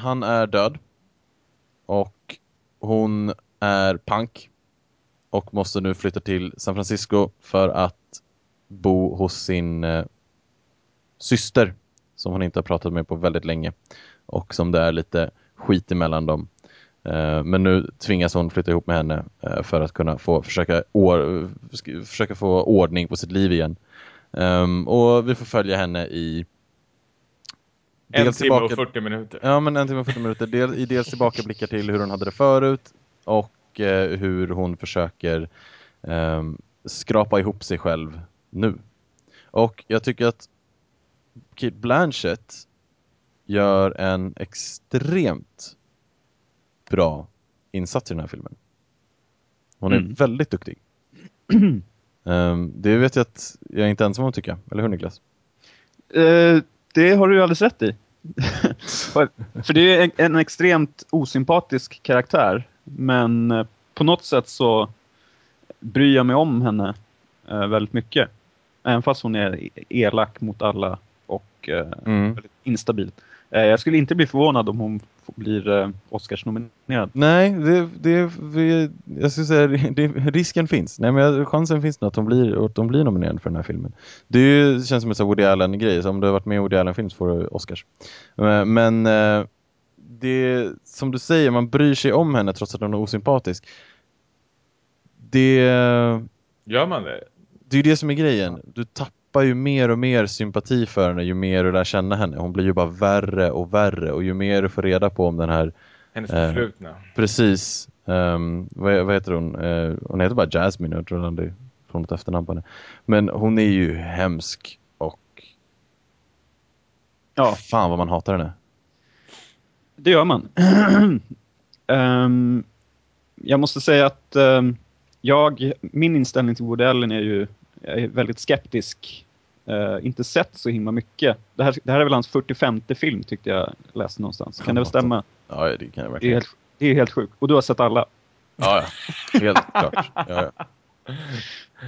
han är död. Och hon är punk. Och måste nu flytta till San Francisco för att bo hos sin eh, syster. Som hon inte har pratat med på väldigt länge. Och som det är lite skit emellan dem. Eh, Men nu tvingas hon flytta ihop med henne eh, för att kunna få försöka, sk- försöka få ordning på sitt liv igen. Ehm, och vi får följa henne i En timme och tillbaka- 40 minuter. Ja, men en timme och 40 minuter. Del, I dels tillbakablickar till hur hon hade det förut och eh, hur hon försöker ehm, skrapa ihop sig själv nu. Och jag tycker att Kate Blanchett gör en extremt bra insats i den här filmen. Hon är Mm. väldigt duktig. Ehm, det vet jag att jag är inte ensam om att tycka, eller hur Niklas? Eh, det har du ju alldeles rätt i. för, det är en extremt osympatisk karaktär. Men eh, på något sätt så bryr jag mig om henne eh, väldigt mycket. Även fast hon är elak mot alla och eh, Mm. väldigt instabil. Jag skulle inte bli förvånad om hon blir eh, Oscarsnominerad. Nej, det, det, vi, jag skulle säga det, risken finns. Nej, men chansen finns nog att de blir, att de blir nominerade för den här filmen. Det, ju, det känns som en Woody Allen-grej. Om du har varit med i Woody Allen-film så får du Oscars. Men det, som du säger, man bryr sig om henne trots att hon är osympatisk. Det, Gör man det? det är ju det som är grejen. Du tappar ju mer och mer sympati för henne ju mer du lär känna henne. Hon blir ju bara värre och värre och ju mer du får reda på om den här Hennes Eh. förflutna. Precis. Um, vad, vad heter hon? Eh, hon heter bara Jasmine, jag tror det är från ett efternamn på henne. Men hon är ju hemsk och Ja. fan vad man hatar henne. Det gör man. Ehm, jag måste säga att ehm, jag, min inställning till Woody Allen är ju jag är väldigt skeptisk eh, inte sett så himla mycket. Det här, det här är väl hans 45 film tyckte jag läste någonstans. Kan det väl stämma? Ja, det kan Det är verkligen. helt, det är helt sjukt. Och du har sett alla? Ja, ja. Helt klart. Ja, ja.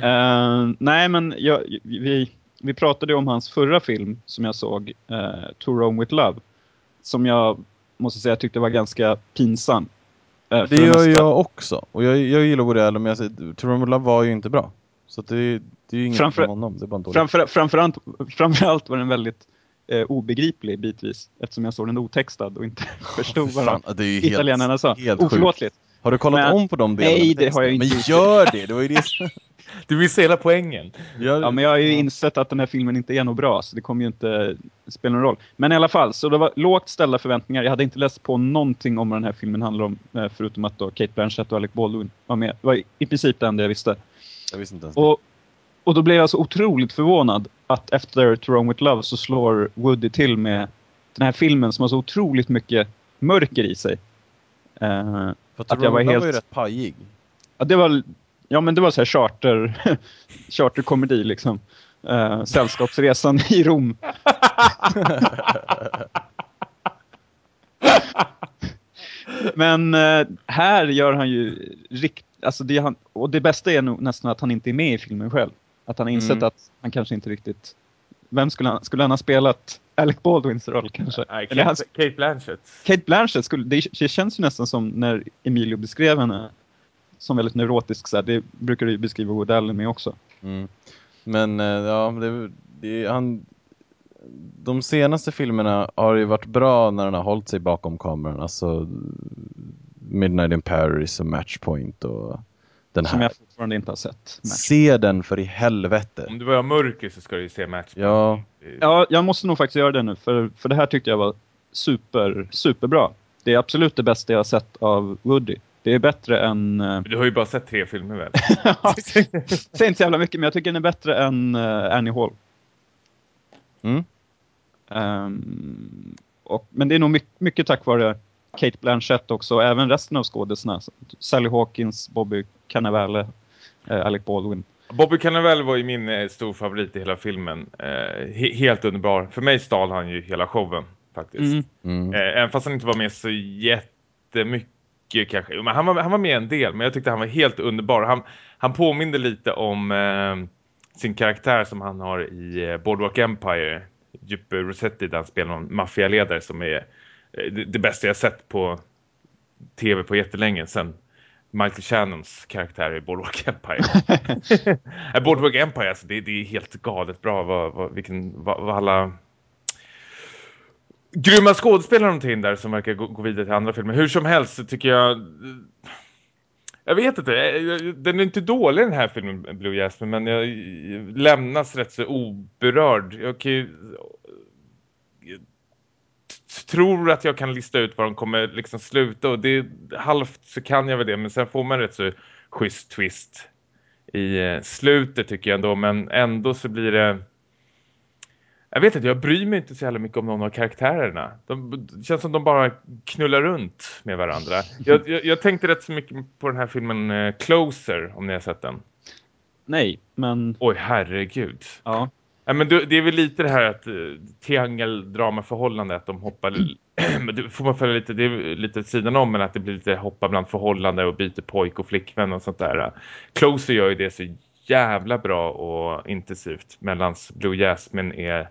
Eh, nej, men jag, vi, vi pratade om hans förra film som jag såg, uh, To Rome With Love. Som jag måste säga tyckte var ganska pinsam. Eh, för Det gör mesta. jag också. Och jag, jag gillar Allen, men jag säger, Love var ju inte bra. Så det, det är ju inget Framför- om honom, det är bara en. Framför, framförallt, framförallt var den väldigt eh, obegriplig bitvis. Eftersom jag såg den otextad och inte förstod vad det är ju helt, italienarna sa. helt sjukt. Oförlåtligt. Har du kollat Men- om på de delarna? Nej, det har jag inte Men gör det! Det var ju det. Du vill se hela poängen. Jag, Ja, men jag har ju insett att den här filmen inte är nog bra, så det kommer ju inte spela någon roll. Men i alla fall, så det var lågt ställda förväntningar. Jag hade inte läst på någonting om vad den här filmen handlar om, eh, förutom att då Kate Blanchett och Alec Baldwin var med. Det var i- princip det enda jag visste. jag visste inte ens. Och, och då blev jag så otroligt förvånad att efter To Wrong With Love så slår Woody till med den här filmen som har så otroligt mycket mörker i sig. För att, att jag var helt- var ju rätt pajig. Ja, det var, ja men det var så här charter, charterkomedi liksom. Uh, sällskapsresan i Rom. men eh, här gör han ju rikt, alltså det han, och det bästa är nog nästan att han inte är med i filmen själv. Att han har insett Mm. att han kanske inte riktigt, vem skulle han, skulle han ha spelat Alec Baldwins roll kanske? Nej, Kate, Kate Blanchett. Kate Blanchett, skulle, det, det känns ju nästan som när Emilio beskrev henne som väldigt neurotisk. Så här, det brukar du ju beskriva Woody med också. Mm. Men eh, ja, det, det, han, de senaste filmerna har ju varit bra när han har hållit sig bakom kameran. Alltså Midnight in Paris och Matchpoint och den Som här. jag fortfarande inte har sett. Match. Se den för i helvete. Om du var mörker så ska du ju se Match. Ja, Ja, jag måste nog faktiskt göra det nu. För, för det här tyckte jag var super, superbra. Det är absolut det bästa jag har sett av Woody. Det är bättre än... eh, Du har ju bara sett tre filmer väl? Säg inte så jävla mycket, men jag tycker den är bättre än uh, Annie Hall. mm. Ehm, och, men det är nog mycket, mycket tack vare Kate Blanchett också, och även resten av skådespelarna. Sally Hawkins, Bobby Cannavale, eh, Alec Baldwin. Bobby Cannavale var ju min eh, stor favorit i hela filmen. Eh, he helt underbar. För mig stal han ju hela showen faktiskt. Mm. Mm. Eh, även fast han inte var med så jättemycket kanske. Jo, Men han, var, han var med en del, men jag tyckte han var helt underbar. Han, han påminde lite om eh, sin karaktär som han har i eh, Boardwalk Empire. Juppe Rossetti där han spelar någon maffialedare som är eh, det, det bästa jag sett på tv på jättelänge sen Michael Shannons karaktär i Boardwalk Empire. Eh, Boardwalk Empire, alltså, det, det är helt galet bra vad, vad, vilken, vad, vad alla grymma skådespelare de där som verkar gå, gå vidare till andra filmer. Hur som helst så tycker jag... Jag vet inte, den är inte dålig den här filmen Blue Jasper men jag lämnas rätt så oberörd. Jag kan ju... jag tror att jag kan lista ut var de kommer liksom sluta och det halvt så kan jag väl det men sen får man rätt så schysst twist i eh, slutet tycker jag ändå men ändå så blir det jag vet inte, jag bryr mig inte så jävla mycket om någon av karaktärerna. De, det känns som de bara knullar runt med varandra. Jag, jag, jag tänkte rätt så mycket på den här filmen eh, Closer, om ni har sett den. Nej, men Oj, herregud. ja. Ja, men det, det är väl lite det här att uh, triangeldramaförhållande, att de hoppar... det får man följa lite, det är lite sidan om, men att det blir lite hoppa bland förhållande och byter pojk och flickvän och sånt där. Closer gör ju det så jävla bra och intensivt, medan Blue Jasmine är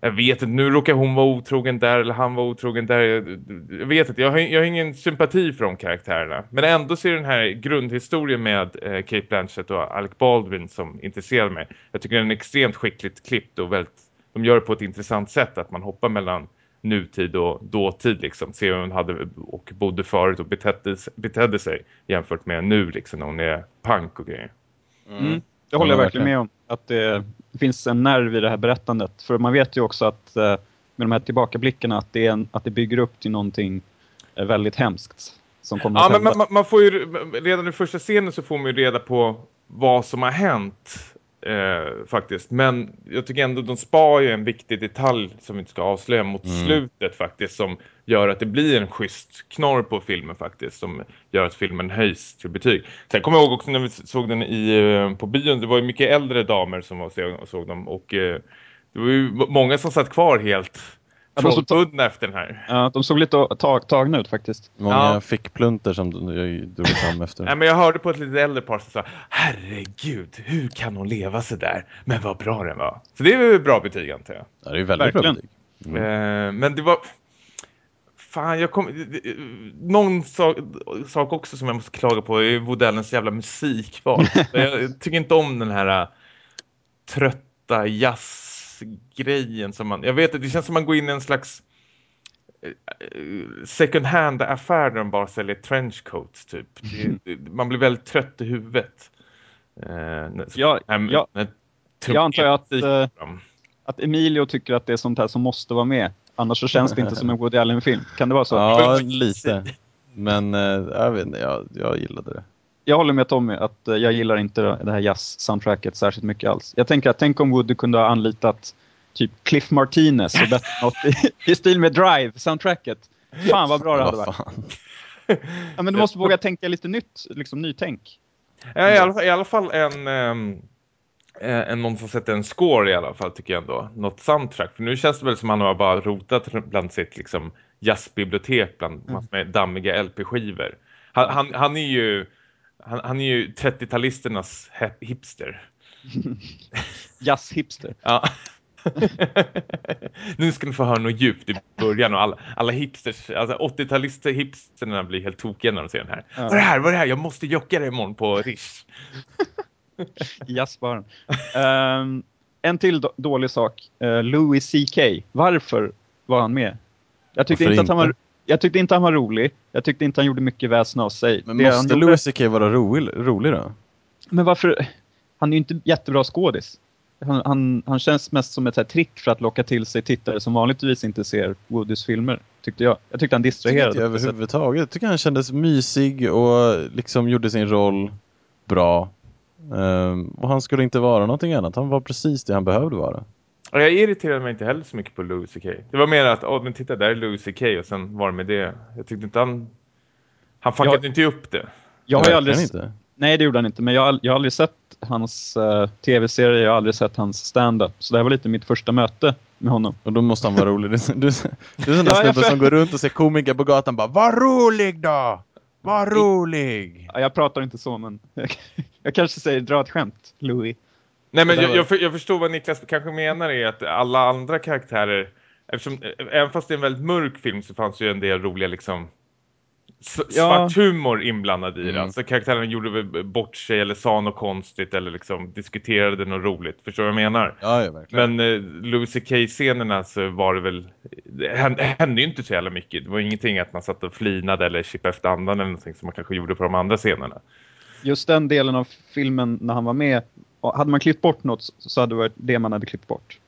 jag vet inte, nu råkar hon vara otrogen där eller han var otrogen där. Jag, jag vet inte, jag har, jag har ingen sympati för de karaktärerna. Men ändå ser den här grundhistorien med eh, Kate Blanchett och Alec Baldwin som intresserar mig. Jag tycker den är extremt skickligt klippt och väldigt, de gör det på ett intressant sätt att man hoppar mellan nutid och dåtid liksom. Se hur hon hade och bodde förut och betedde, betedde sig jämfört med nu liksom när hon är punk och grejer. Mm. Det håller jag Ja, verkligen med om. Att det finns en nerv i det här berättandet. För man vet ju också att eh, med de här tillbakablickarna att det, är en, att det bygger upp till någonting eh, väldigt hemskt. Som kommer Ja, men man, man får ju redan i första scenen så får man ju reda på vad som har hänt eh, faktiskt. Men jag tycker ändå de spar ju en viktig detalj som vi inte ska avslöja mot Mm. slutet faktiskt. Som gör att det blir en schysst knorr på filmen faktiskt. Som gör att filmen höjs till betyg. Sen kommer jag ihåg också när vi såg den i, eh, på bion. Det var ju mycket äldre damer som var såg dem. Och eh, det var ju många som satt kvar helt Ja, de som- trollbundna efter den här. Ja, de såg lite tag, tagna ut faktiskt. Många Ja. fick plunter som jag drog fram efter. Nej, men jag hörde på ett lite äldre par som sa Herregud, hur kan hon leva så där? Men vad bra den var. Så det är ju bra betyg antar jag. Ja, det är ju väldigt bra Verkligen. betyg. Mm. Eh, men det var... Fan, jag kom... Någon sak, sak också som jag måste klaga på är Wodellens jävla musikval. jag tycker inte om den här äh, trötta jazzgrejen som man... Jag vet att det känns som man går in i en slags eh, second hand affär där de bara säljer trenchcoats typ. Det, det, man blir väldigt trött i huvudet. Eh, när- Ja, när- ja. när Jag antar att, eh. Att Emilio tycker att det är sånt här som måste vara med. Annars så känns det inte som en Woody Allen-film. Kan det vara så? Ja, lite. Men eh, jag vet inte, jag, jag gillade det. Jag håller med Tommy att eh, jag gillar inte det här jazz-soundtracket särskilt mycket alls. Jag tänker att tänk om Woody kunde ha anlitat typ Cliff Martinez och bett något i, i stil med Drive-soundtracket. Fan vad bra det hade varit. Ja, men du måste våga tänka lite nytt, liksom nytänk. Ja, i, alla, fall- i alla fall en, ehm, eh, en någon som sätter en score i alla fall tycker jag ändå. Något soundtrack. För nu känns det väl som att han har bara rotat bland sitt liksom, jazzbibliotek bland massor med dammiga LP-skivor. Han, han, han är ju han, han är ju 30-talisternas he- hipster. Jazz-hipster. Ja. nu ska ni få höra något djupt i början och alla, alla hipsters, alltså 80-talister hipsterna blir helt tokiga när de ser den här. Ja. Vad är det här? Vad är det här? Jag måste jocka det imorgon på Rish. jazzbaren. Ehm, en till då- dålig sak. Uh, Louis CK. Varför var han med? Jag tyckte, Varför inte att han var, inte? Jag tyckte inte han var rolig. Jag tyckte inte han gjorde mycket väsen av sig. Men Det måste Louis CK vara rolig, rolig då? Men varför? Han är ju inte jättebra skådis. Han, han, han känns mest som ett här trick för att locka till sig tittare som vanligtvis inte ser Woodys filmer, tyckte jag. Jag tyckte han distraherade. inte jag överhuvudtaget. Jag tycker han kändes mysig och liksom gjorde sin roll bra. Ehm, och han skulle inte vara någonting annat. Han var precis det han behövde vara. Och jag irriterade mig inte heller så mycket på Louis CK. Det var mer att, åh men titta där är Louis CK och sen var det med det. Jag tyckte inte han... Han fuckade Ja. inte upp det. Jag har ju aldrig, inte. nej, det gjorde han inte. Men jag, har- jag har aldrig sett hans uh, tv-serie, jag har aldrig sett hans stand-up. Så det här var lite mitt första möte med honom. Och då måste han vara rolig. Du, du, du är sån där Ja, jag snubbe som går runt och ser komiker på gatan bara Var rolig då! Var rolig! Ja, Jag pratar inte så, men jag, jag kanske säger dra ett skämt, Louis. Nej men jag, jag, för- jag förstår vad Niklas kanske menar är att alla andra karaktärer, eftersom, eh, även fast det är en väldigt mörk film så fanns ju en del roliga liksom s- Ja. svart humor inblandad i. Mm. Alltså karaktärerna gjorde bort sig eller sa något konstigt eller liksom diskuterade något roligt. Förstår du vad jag menar? Ja, ja verkligen. Men eh, Louis CK-scenerna så var det väl det hände, hände ju inte så jävla mycket. Det var ingenting att man satt och flinade eller chippade efter andan eller någonting som man kanske gjorde på de andra scenerna. Just den delen av filmen när han var med, hade man klippt bort något så hade det varit det man hade klippt bort.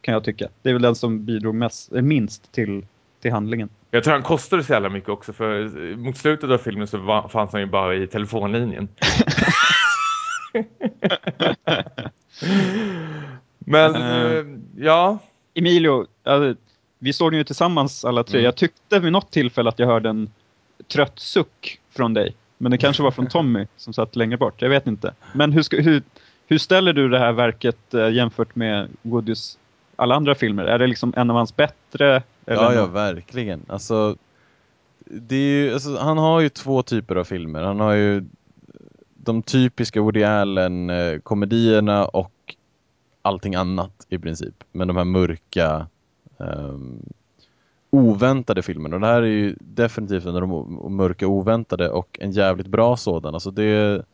Kan jag tycka. Det är väl den som bidrog mest, eh, minst till, till handlingen. Jag tror han kostade så jävla mycket också för eh, mot slutet av filmen så var, fanns han ju bara i telefonlinjen. Men eh, ja, Emilio, ja, vi såg den ju tillsammans alla tre. Mm. Jag tyckte vid något tillfälle att jag hörde en trött suck från dig. Men det kanske var från Tommy som satt längre bort. Jag vet inte. Men hur, ska, hur, hur ställer du det här verket eh, jämfört med Woodys alla andra filmer? Är det liksom en av hans bättre? Eller Ja, ja, verkligen. Alltså, det är ju, alltså, han har ju två typer av filmer. Han har ju de typiska Woody Allen-komedierna och allting annat i princip. Men de här mörka, ehm, oväntade filmerna. Och det här är ju definitivt en av de mörka oväntade och en jävligt bra sådan. Alltså det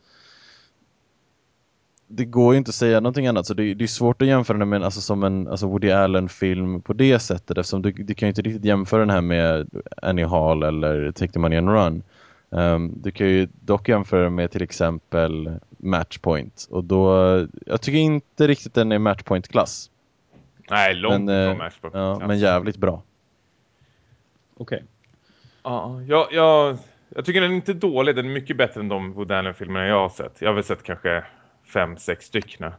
det går ju inte att säga någonting annat så det, det är svårt att jämföra den med en, alltså, som en alltså Woody Allen-film på det sättet eftersom du, du kan ju inte riktigt jämföra den här med Annie Hall eller Take the Money and Run. Ehm, du kan ju dock jämföra med till exempel Matchpoint och då, jag tycker inte riktigt den är Matchpoint-klass. nej långt Men, eh, Matchbox. Ja, men jävligt bra. Okej. Ja, jag, jag, jag tycker den är inte dålig. Den är mycket bättre än de Woody Allen-filmerna jag har sett. Jag har väl sett kanske fem, sex stycken.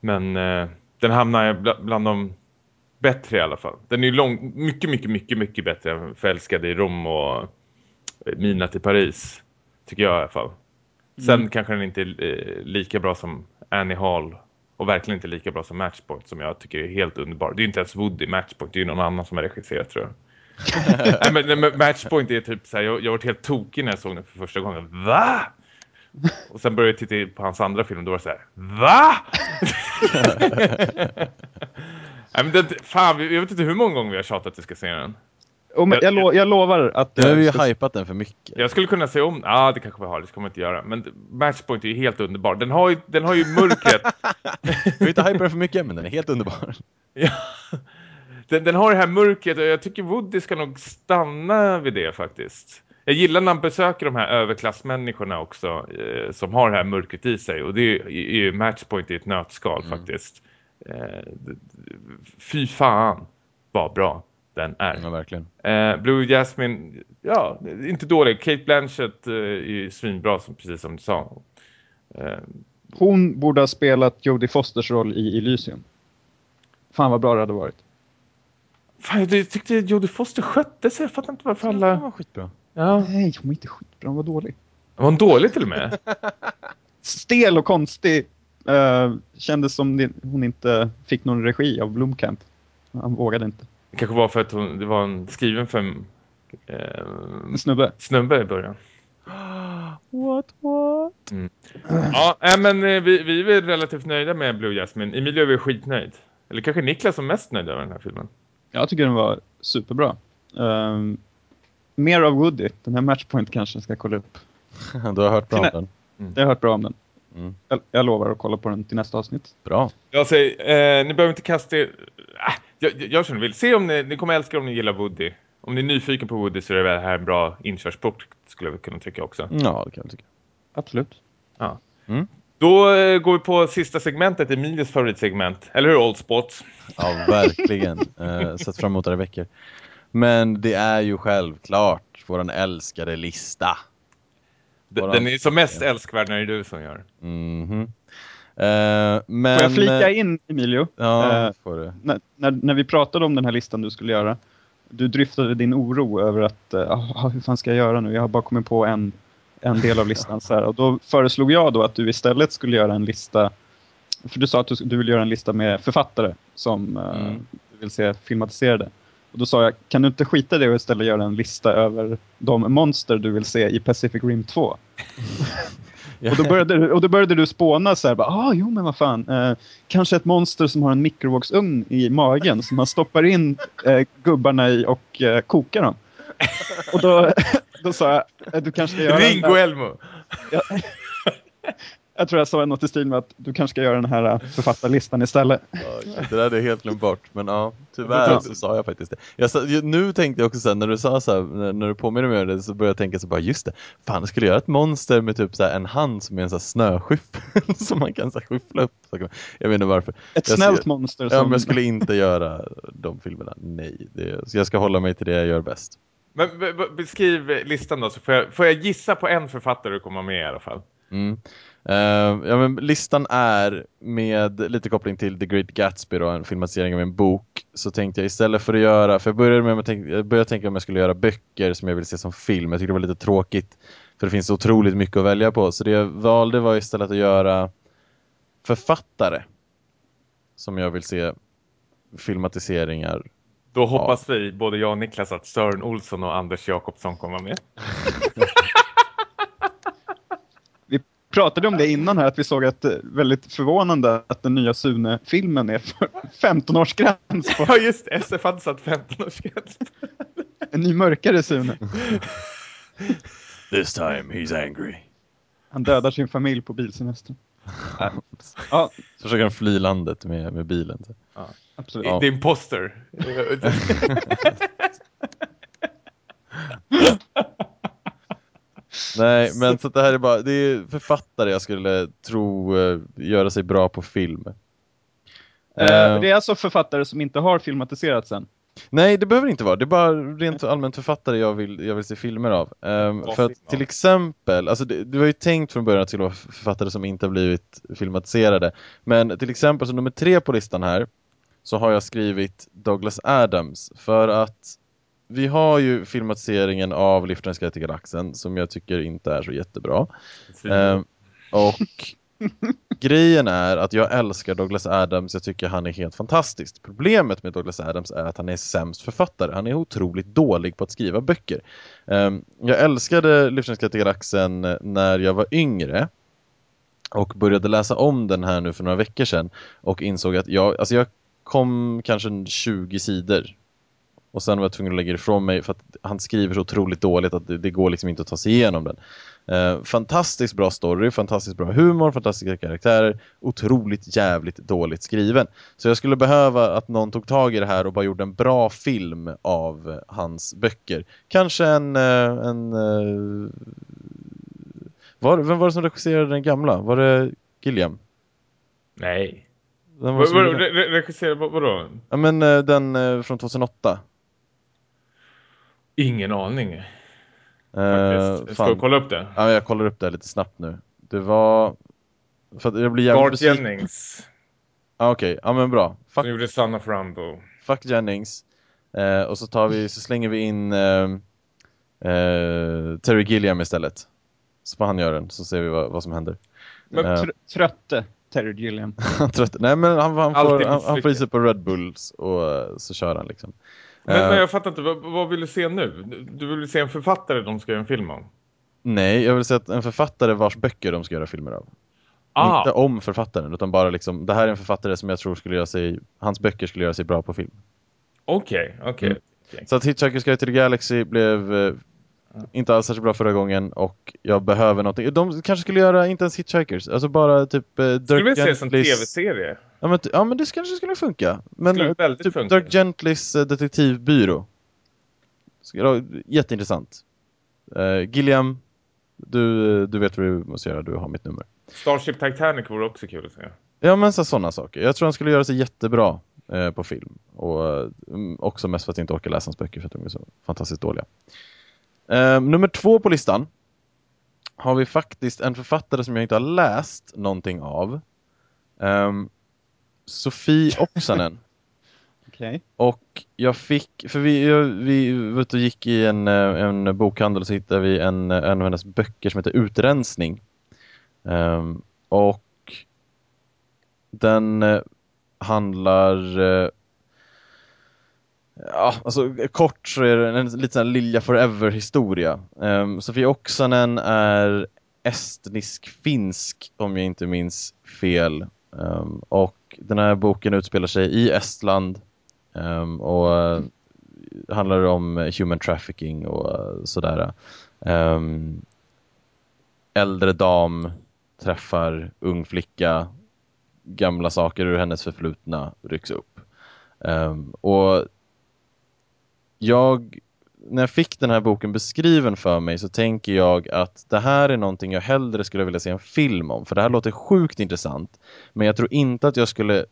Men eh, den hamnar bl- bland de bättre i alla fall. Den är lång, mycket, mycket, mycket, mycket bättre än Förälskade i Rom och eh, Midnatt i Paris. Tycker jag i alla fall. Sen Mm. kanske den inte är eh, lika bra som Annie Hall. Och verkligen inte lika bra som Matchpoint som jag tycker är helt underbar. Det är inte ens Woody Matchpoint, det är någon annan som har regisserat tror jag. nej, men, nej, men Matchpoint är typ så här, jag, jag var helt tokig när jag såg den för första gången. Va? Och sen började jag titta på hans andra film och då var det så här, va? nej, men det, fan, jag vet inte hur många gånger vi har tjatat att vi ska se den. Och men, jag, lo jag lovar att... Nu har vi ju eh, hypat den för mycket. Jag skulle kunna se om, ja ah, det kanske vi har, det ska man inte göra. Men Matchpoint är ju helt underbar. Den har ju, den har ju mörkret. Vi vill inte hypa den för mycket, men den är helt underbar. ja. den, den har det här mörkret och jag tycker Woody ska nog stanna vid det faktiskt. Jag gillar när han besöker de här överklassmänniskorna också eh, som har det här mörkret i sig. Och det är, är ju Matchpoint i ett nötskal Mm. faktiskt. Eh, fy fan vad bra den är. Ja, verkligen. Eh, Blue Jasmine, ja, inte dålig. Kate Blanchett eh, är svinbra, som, precis som du sa. Eh, Hon borde ha spelat Jodie Fosters roll i Elysium. Fan vad bra det hade varit. fan, jag tyckte Jodie Foster skötte sig. Jag fattar inte varför alla... var skitbra. Ja. Nej, hon var inte skitbra, hon var dålig. Var hon dålig till och med? Stel och konstig. Uh, kändes som hon inte fick någon regi av Blomkamp. Han vågade inte. Det kanske var för att hon, det var en skriven för en eh, En snubbe. snubbe i början. What, what? Ja, äh, men eh, vi, vi är väl relativt nöjda med Blue Jasmine. Emilio är väl skitnöjd. Eller kanske Niklas som mest nöjd över den här filmen. Jag tycker den var superbra. Mer av Woody. Den här Matchpoint kanske ska kolla upp. Du har hört bra om den. Jag har hört bra om den. Mm. Jag, jag lovar att kolla på den till nästa avsnitt. Bra. Jag säger, eh, ni behöver inte kasta er... Äh, jag, jag, jag känner vill. Se om ni, ni kommer älska om ni gillar Woody. Om ni är nyfiken på Woody så är det här en bra inkörsport skulle jag kunna tycka också. Ja, det kan jag tycka. Absolut. Då eh, går vi på sista segmentet, Emilius favoritsegment. Eller hur, Old Spots? Ja, verkligen. uh, sett fram emot det veckor. Men det är ju självklart våran älskade lista. Våran- Den är som mest älskvärd när det är du som gör. Mhm. Eh, men... Får jag flika eh, in, Emilio? Ja, Eh, får du. när, när, när vi pratade om den här listan du skulle göra. Du dryftade din oro över att, uh, hur fan ska jag göra nu? Jag har bara kommit på en, en del av listan. Så här. Och då föreslog jag då att du istället skulle göra en lista. För du sa att du, du vill göra en lista med författare som uh, Mm. du vill se filmatiserade. Och då sa jag, kan du inte skita det och istället göra en lista över de monster du vill se i Pacific Rim 2? Och då började, du- och då började du spåna så här, bara, ah, jo men vad fan, eh, kanske ett monster som har en mikrovågsugn i magen som man stoppar in eh, gubbarna i och eh, kokar dem. Och då, då sa jag, eh, du kanske ska göra... Ringo Elmo! jag tror jag sa något i stil med att du kanske ska göra den här eh, författarlistan istället. Ja, det där jag helt glömt bort, men ja, tyvärr så sa jag faktiskt det. Jag sa, nu tänkte jag också sen när du sa så här, när, du påminner mig om det så började jag tänka så bara, just det, fan jag skulle göra ett monster med typ så här, en hand som är en så här snöskyffel som man kan så här, skyffla upp. Jag vet inte varför. Ett Jag snällt ser- monster Ja, som... men jag skulle inte göra de filmerna, nej. Det, så jag ska hålla mig till det jag gör bäst. Men beskriv listan då, så får jag, får jag gissa på en författare du kommer med i alla fall. Mm. Eh, ja, men listan är med lite koppling till The Great Gatsby då, en filmatisering av en bok. Så tänkte jag istället för att göra, för jag började med att tänka, jag började tänka om jag skulle göra böcker som jag vill se som film. Jag tyckte det var lite tråkigt. För det finns otroligt mycket att välja på. Så det jag valde var istället att göra författare. Som jag vill se filmatiseringar. Då hoppas vi, både jag och Niklas, att Sören Olsson och Anders Jakobsson kommer med. Pratade om det innan här, att vi såg att eh, väldigt förvånande att den nya Sune-filmen är för 15-årsgräns på Ja just det, SF hade satt 15-årsgräns. en ny mörkare Sune. This time he's angry. Han dödar sin familj på bilsemestern. Ja, Så försöker han fly landet med, med bilen. absolut. Ja. Det är imposter. Nej, men så det här är bara, det är författare jag skulle tro eh, göra sig bra på film. Eh, Eh, det är alltså författare som inte har filmatiserats än. Nej, det behöver inte vara. Det är bara rent allmänt författare jag vill, jag vill se filmer av. Um, för att till exempel, alltså det, det var ju tänkt från början att det skulle vara författare som inte har blivit filmatiserade. Men till exempel som nummer tre på listan här så har jag skrivit Douglas Adams. För att vi har ju filmatiseringen av Livsfarliga till galaxen som jag tycker inte är så jättebra. Um, och grejen är att jag älskar Douglas Adams, jag tycker han är helt fantastisk. Problemet med Douglas Adams är att han är sämst författare. Han är otroligt dålig på att skriva böcker. Um, jag älskade Livsfarliga till galaxen när jag var yngre och började läsa om den här nu för några veckor sedan och insåg att jag, alltså jag kom kanske 20 sidor och sen var jag tvungen att lägga ifrån mig för att han skriver så otroligt dåligt att det, det går liksom inte att ta sig igenom den. Eh, fantastiskt bra story, fantastiskt bra humor, fantastiska karaktärer, otroligt jävligt dåligt skriven. Så jag skulle behöva att någon tog tag i det här och bara gjorde en bra film av hans böcker. Kanske en... Eh, en eh, var, vem var det som regisserade den gamla? Var det Gilliam? Nej. Den var vad, vad, regisserade vadå? Ja men eh, den från 2008. Ingen aning. Uh, Ska du kolla upp det? Ja, jag kollar upp det lite snabbt nu. Det var... För att jag blir jävligt Bart Jennings. Ah, Okej, okay. ja men bra. Fuck... Som gjorde Son of Rambo. Fuck Jennings. Uh, och så tar vi, så slänger vi in uh, Terry Gilliam istället. Så får han göra den, så ser vi vad, vad som händer. Men tr trötte Terry Gilliam. trötte. Nej men han, han får, han, han får i sig på Red Bulls och så kör han liksom. Men, men eh. jag fattar inte, vad, vad, vill du se nu? Du vill se en författare de ska göra en film om? Nej, jag vill se en författare vars böcker de ska göra filmer av. Ah. Inte om författaren, utan bara liksom, det här är en författare som jag tror skulle göra sig, hans böcker skulle göra sig bra på film. Okej, okay, okej. Okay. Mm. Så att Hitchhiker's Guide to the Galaxy blev eh, inte alls särskilt bra förra gången och jag behöver någonting. De kanske skulle göra inte ens Hitchhikers, alltså bara typ eh, Dirk Skulle vi se som tv-serie? Ja men, ja men det kanske skulle funka. Men skulle typ funka. Dirk Gentlys uh, detektivbyrå. Jätteintressant. Uh, Gilliam, du, du vet vad du måste göra, du har mitt nummer. Starship Titanic vore också kul att se. Ja men så, sådana saker. Jag tror han skulle göra sig jättebra uh, på film. Och um, också mest för att jag inte orkar läsa hans böcker för att de är så fantastiskt dåliga. Nummer två på listan har vi faktiskt en författare som jag inte har läst någonting av. Um, Sofie Oksanen. Okej. Okay. Och jag fick, för vi, vi vet, gick i en, eh, en bokhandel och så hittade vi en, en av hennes böcker som heter Utrensning. Um, och den uh, handlar uh, Ja, alltså kort så är det en lite sån Lilja Forever-historia. Um, Sofie Oksanen är estnisk-finsk om jag inte minns fel. Um, och den här boken utspelar sig i Estland um, och uh, handlar om human trafficking och uh, sådär. Um, äldre dam träffar ung flicka, gamla saker ur hennes förflutna rycks upp. Um, och jag när jag fick den här boken beskriven för mig så tänker jag att det här är någonting jag hellre skulle vilja se en film om. För det här låter sjukt intressant. Men jag tror inte att jag skulle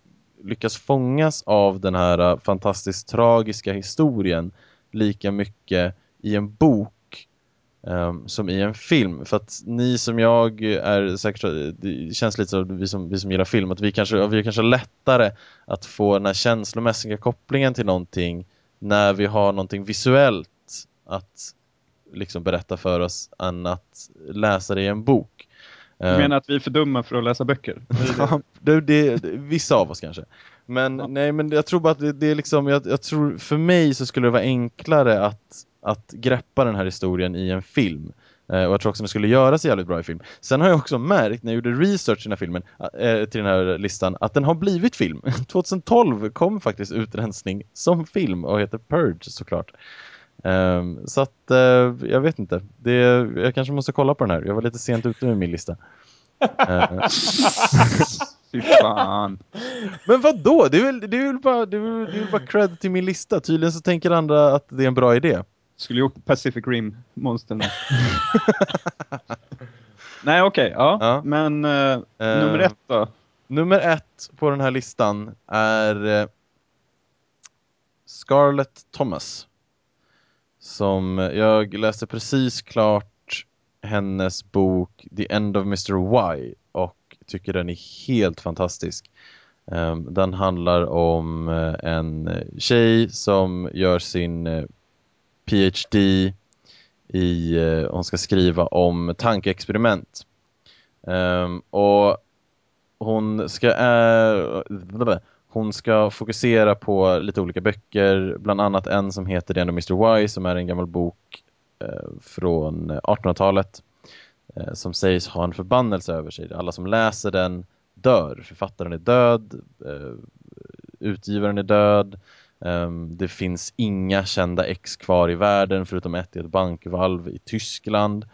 lyckas fångas av den här äh, fantastiskt tragiska historien lika mycket i en bok um, som i en film. För att ni som jag är säkert, äh, det känns lite som vi som, vi som gillar film, att vi kanske, vi kanske lättare att få den här känslomässiga kopplingen till någonting när vi har någonting visuellt att liksom berätta för oss än att läsa det i en bok. Du menar eh, att vi är för dumma för att läsa böcker? ja, det, det, vissa av oss kanske. Men ja. nej, men jag tror bara att det, det är liksom, jag, jag, tror för mig så skulle det vara enklare att, att greppa den här historien i en film. Eh, och jag tror också att den skulle göra sig jävligt bra i film. Sen har jag också märkt när jag gjorde research till den här filmen, äh, till den här listan, att den har blivit film. 2012 kom faktiskt Utrensning som film och heter Purge såklart. Um, så att, jag vet inte. Det, jag kanske måste kolla på den här. Jag var lite sent ute med min lista. Fy fan. Men vad då? Det är väl, det är väl bara, det är väl, det är bara cred till min lista. Tydligen så tänker andra att det är en bra idé. Skulle gjort Pacific Rim monstern. Nej, okej. Okay, ja. ja. Men uh, nummer ett då? Nummer ett på den här listan är Scarlett Thomas. Som jag läste precis klart hennes bok The End of Mr. Y och tycker den är helt fantastisk. Um, den handlar om en tjej som gör sin PhD i, eh, hon ska skriva om tankeexperiment. Um, och hon ska, eh, hon ska fokusera på lite olika böcker, bland annat en som heter The End of Mr. Y som är en gammal bok eh, från 1800-talet som sägs ha en förbannelse över sig. Alla som läser den dör. Författaren är död, eh, utgivaren är död, Ehm, det finns inga kända ex kvar i världen förutom ett i ett bankvalv i Tyskland.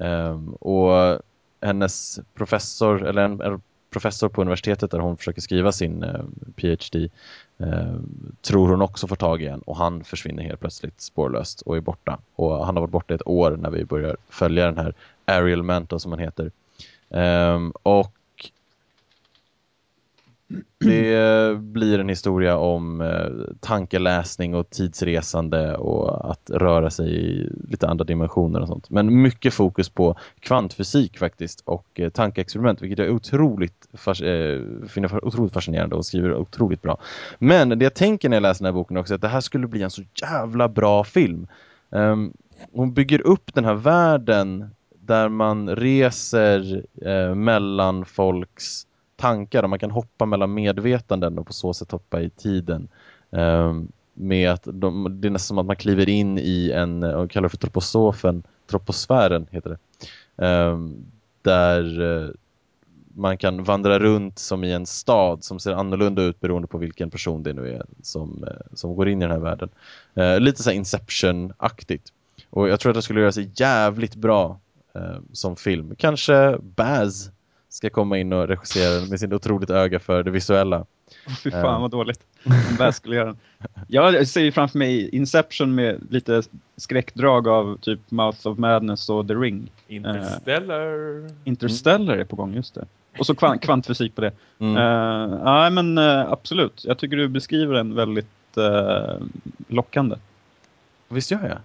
Ehm, och hennes professor, eller en, professor på universitetet där hon försöker skriva sin eh, PhD ehm, tror hon också får tag i en och han försvinner helt plötsligt spårlöst och är borta. Och han har varit borta ett år när vi börjar följa den här Ariel Mantle som han heter. Um, och det eh, blir en historia om eh, tankeläsning och tidsresande och att röra sig i lite andra dimensioner och sånt. Men mycket fokus på kvantfysik faktiskt och eh, tankeexperiment vilket jag otroligt finner otroligt fascinerande och skriver otroligt bra. Men det jag tänker när jag läser den här boken också är att det här skulle bli en så jävla bra film. Um, hon bygger upp den här världen där man reser eh, mellan folks tankar och man kan hoppa mellan medvetanden och på så sätt hoppa i tiden. Um, med att de, det är nästan som att man kliver in i en, och kallar det för troposofen, troposfären heter det. Um, där uh, man kan vandra runt som i en stad som ser annorlunda ut beroende på vilken person det nu är som, uh, som går in i den här världen. Uh, lite så Inception-aktigt. Och jag tror att det skulle göra sig jävligt bra som film. Kanske Baz ska komma in och regissera den med sin otroligt öga för det visuella. Fy fan eh. vad dåligt. Om skulle göra den. Jag ser ju framför mig Inception med lite skräckdrag av typ Mouth of Madness och The Ring. Interstellar. Uh, Interstellar är på gång, just det. Och så kvant kvantfysik på det. Mm. Uh, ja, men uh, absolut. Jag tycker du beskriver den väldigt lockande. Visst gör jag?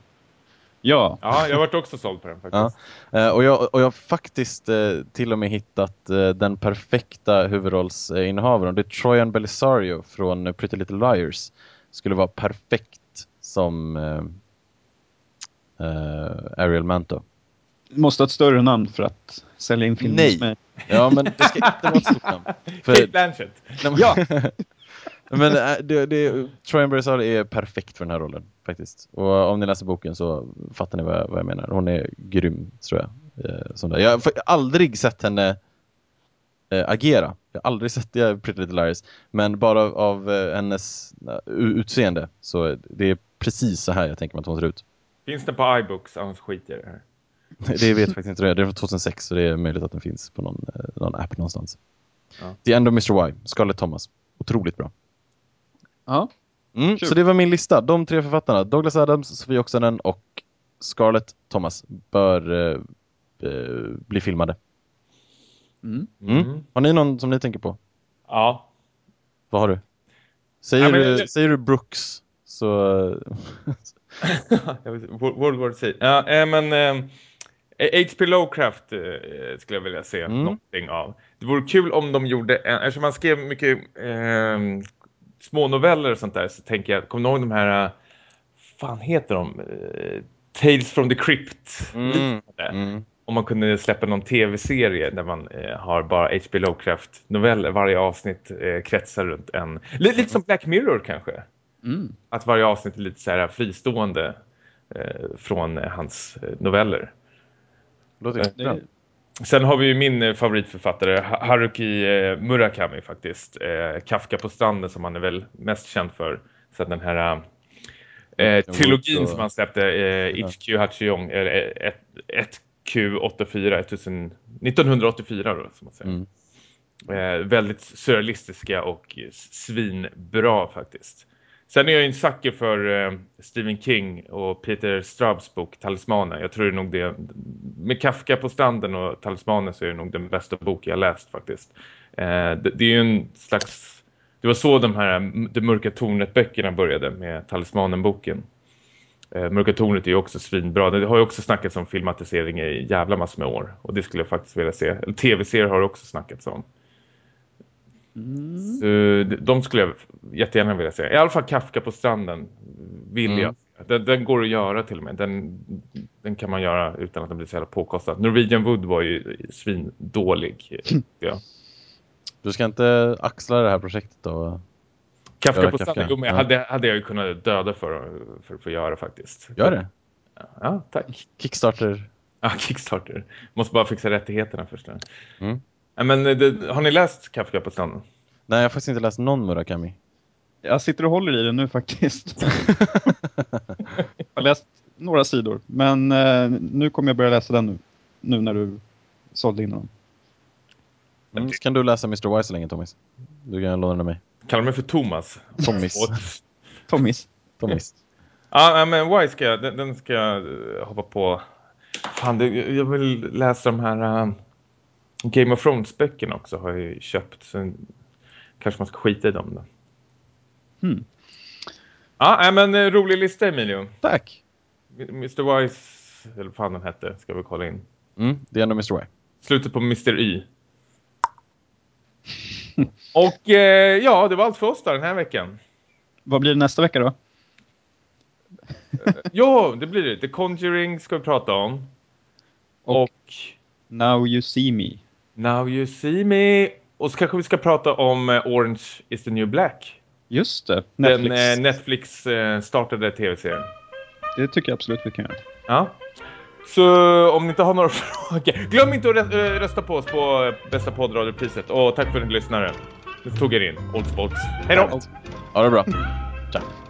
Ja. Ja, jag har varit också såld på den faktiskt. Ja. Eh, och, jag, och jag har faktiskt eh, till och med hittat eh, den perfekta huvudrollsinnehavaren. Det är Trojan Belisario från Pretty Little Liars. Skulle vara perfekt som uh, Ariel Manto. Måste ha ett större namn för att sälja in filmen Nej. Ja, men det ska inte vara ett stort namn. För... Kate Blanchett. ja. Men äh, det, det, Troy Embracer är perfekt för den här rollen faktiskt. Och om ni läser boken så fattar ni vad jag, vad jag menar. Hon är grym, tror jag. Eh, som där. Jag har aldrig sett henne äh, agera. Jag har aldrig sett det Pretty Little Liars. Men bara av äh, hennes utseende så det är precis så här jag tänker mig att hon ser ut. Finns den på iBooks? Annars skiter det här. det vet jag faktiskt inte. Det är från 2006 så det är möjligt att den finns på någon, någon app någonstans. Ja. The End of Mr. Y, Scarlett Thomas. Otroligt bra. Ja. Mm, så det var min lista. De tre författarna, Douglas Adams, Sofie Oksanen och Scarlett Thomas bör eh, eh, bli filmade. Mm. Mm. mm. Har ni någon som ni tänker på? Ja. Vad har du? Säger, ja, men... du, säger du Brooks så... World War Z. Ja, äh, men... Äh, H.P. Lovecraft äh, skulle jag vilja se mm. någonting av. Det vore kul om de gjorde... Eftersom man skrev mycket äh, små noveller och sånt där så tänker jag, kommer ni ihåg de här, äh, fan heter de? Uh, Tales from the Crypt. Mm. Mm. Om man kunde släppa någon tv-serie där man uh, har bara H.P. Lovecraft-noveller. Varje avsnitt uh, kretsar runt en... Lite, lite som Black Mirror kanske. Mm. Att varje avsnitt är lite så här fristående från hans noveller. Låter bra. Sen har vi ju min eh, favoritförfattare Haruki eh, Murakami faktiskt. Eh, Kafka på stranden som han är väl mest känd för. Så den här eh, trilogin som han släppte, eh, Ichikyu Hachiyong, eller 1Q84, 1984 då som man säger. Mm. Eh, väldigt surrealistiska och svinbra faktiskt. Sen är jag en sucker för eh, Stephen King och Peter Straubs bok Talismanen. Jag tror det är nog det, med Kafka på stranden och Talismanen så är det nog den bästa bok jag läst faktiskt. Eh, det, det, är ju en slags Det var så de här mm, Det mörka tornet-böckerna började med Talismanen-boken. Eh, mörka tornet är ju också svinbra. Det har ju också snackats om filmatisering i jävla massor med år. Och det skulle jag faktiskt vilja se. Tv-serier har också snackats om. Mm. Så, de skulle jag jättegärna vilja se. I alla fall Kafka på stranden vill mm. jag. Den, den, går att göra till och med. Den, den kan man göra utan att den blir så jävla påkostad. Norwegian Wood var ju svindålig. Ja. Du ska inte axla det här projektet då? Kafka på stranden? Jo, men ja. hade, hade jag ju kunnat döda för, för att få göra faktiskt. Gör det? Ja, tack. Kickstarter. Ja, Kickstarter. Måste bara fixa rättigheterna först. Mm. Men det, har ni läst Kafka på stranden? Nej, jag har faktiskt inte läst någon Murakami. Jag sitter och håller i den nu faktiskt. jag har läst några sidor. Men eh, nu kommer jag börja läsa den nu. Nu när du sålde in den. Mm, så kan du läsa Mr. Wise länge, Thomas. Du kan låna den mig. Kallar mig för Thomas. Tommis. Tommis. Tommis. Ja, men Wise ska jag, den, den, ska jag eh, hoppa på. Fan, det, jag vill läsa de här uh, Game of Thrones-böckerna också har jag ju köpt. Så kanske man ska skita i dem då. Hmm. Ja, men eh, rolig lista Emilio. Tack. Mr. Wise, eller vad fan den hette, ska vi kolla in. Mm, det är ändå Mr. Y. Slutet på Mr. Y. Och eh, ja, det var allt för oss då den här veckan. Vad blir det nästa vecka då? Eh, ja, det blir det. The Conjuring ska vi prata om. Och, och Now You See Me. Now You See Me. Och så kanske vi ska prata om uh, Orange is the New Black. Just det. Netflix. Den uh, Netflix uh, startade tv-serien. Det tycker jag absolut vi kan göra. Ja. Så om ni inte har några frågor, glöm inte att rösta på oss på bästa poddradiopriset. Och tack för att ni lyssnade. Nu tog er in. Old Sports. Hej då! Ha det bra. Ciao.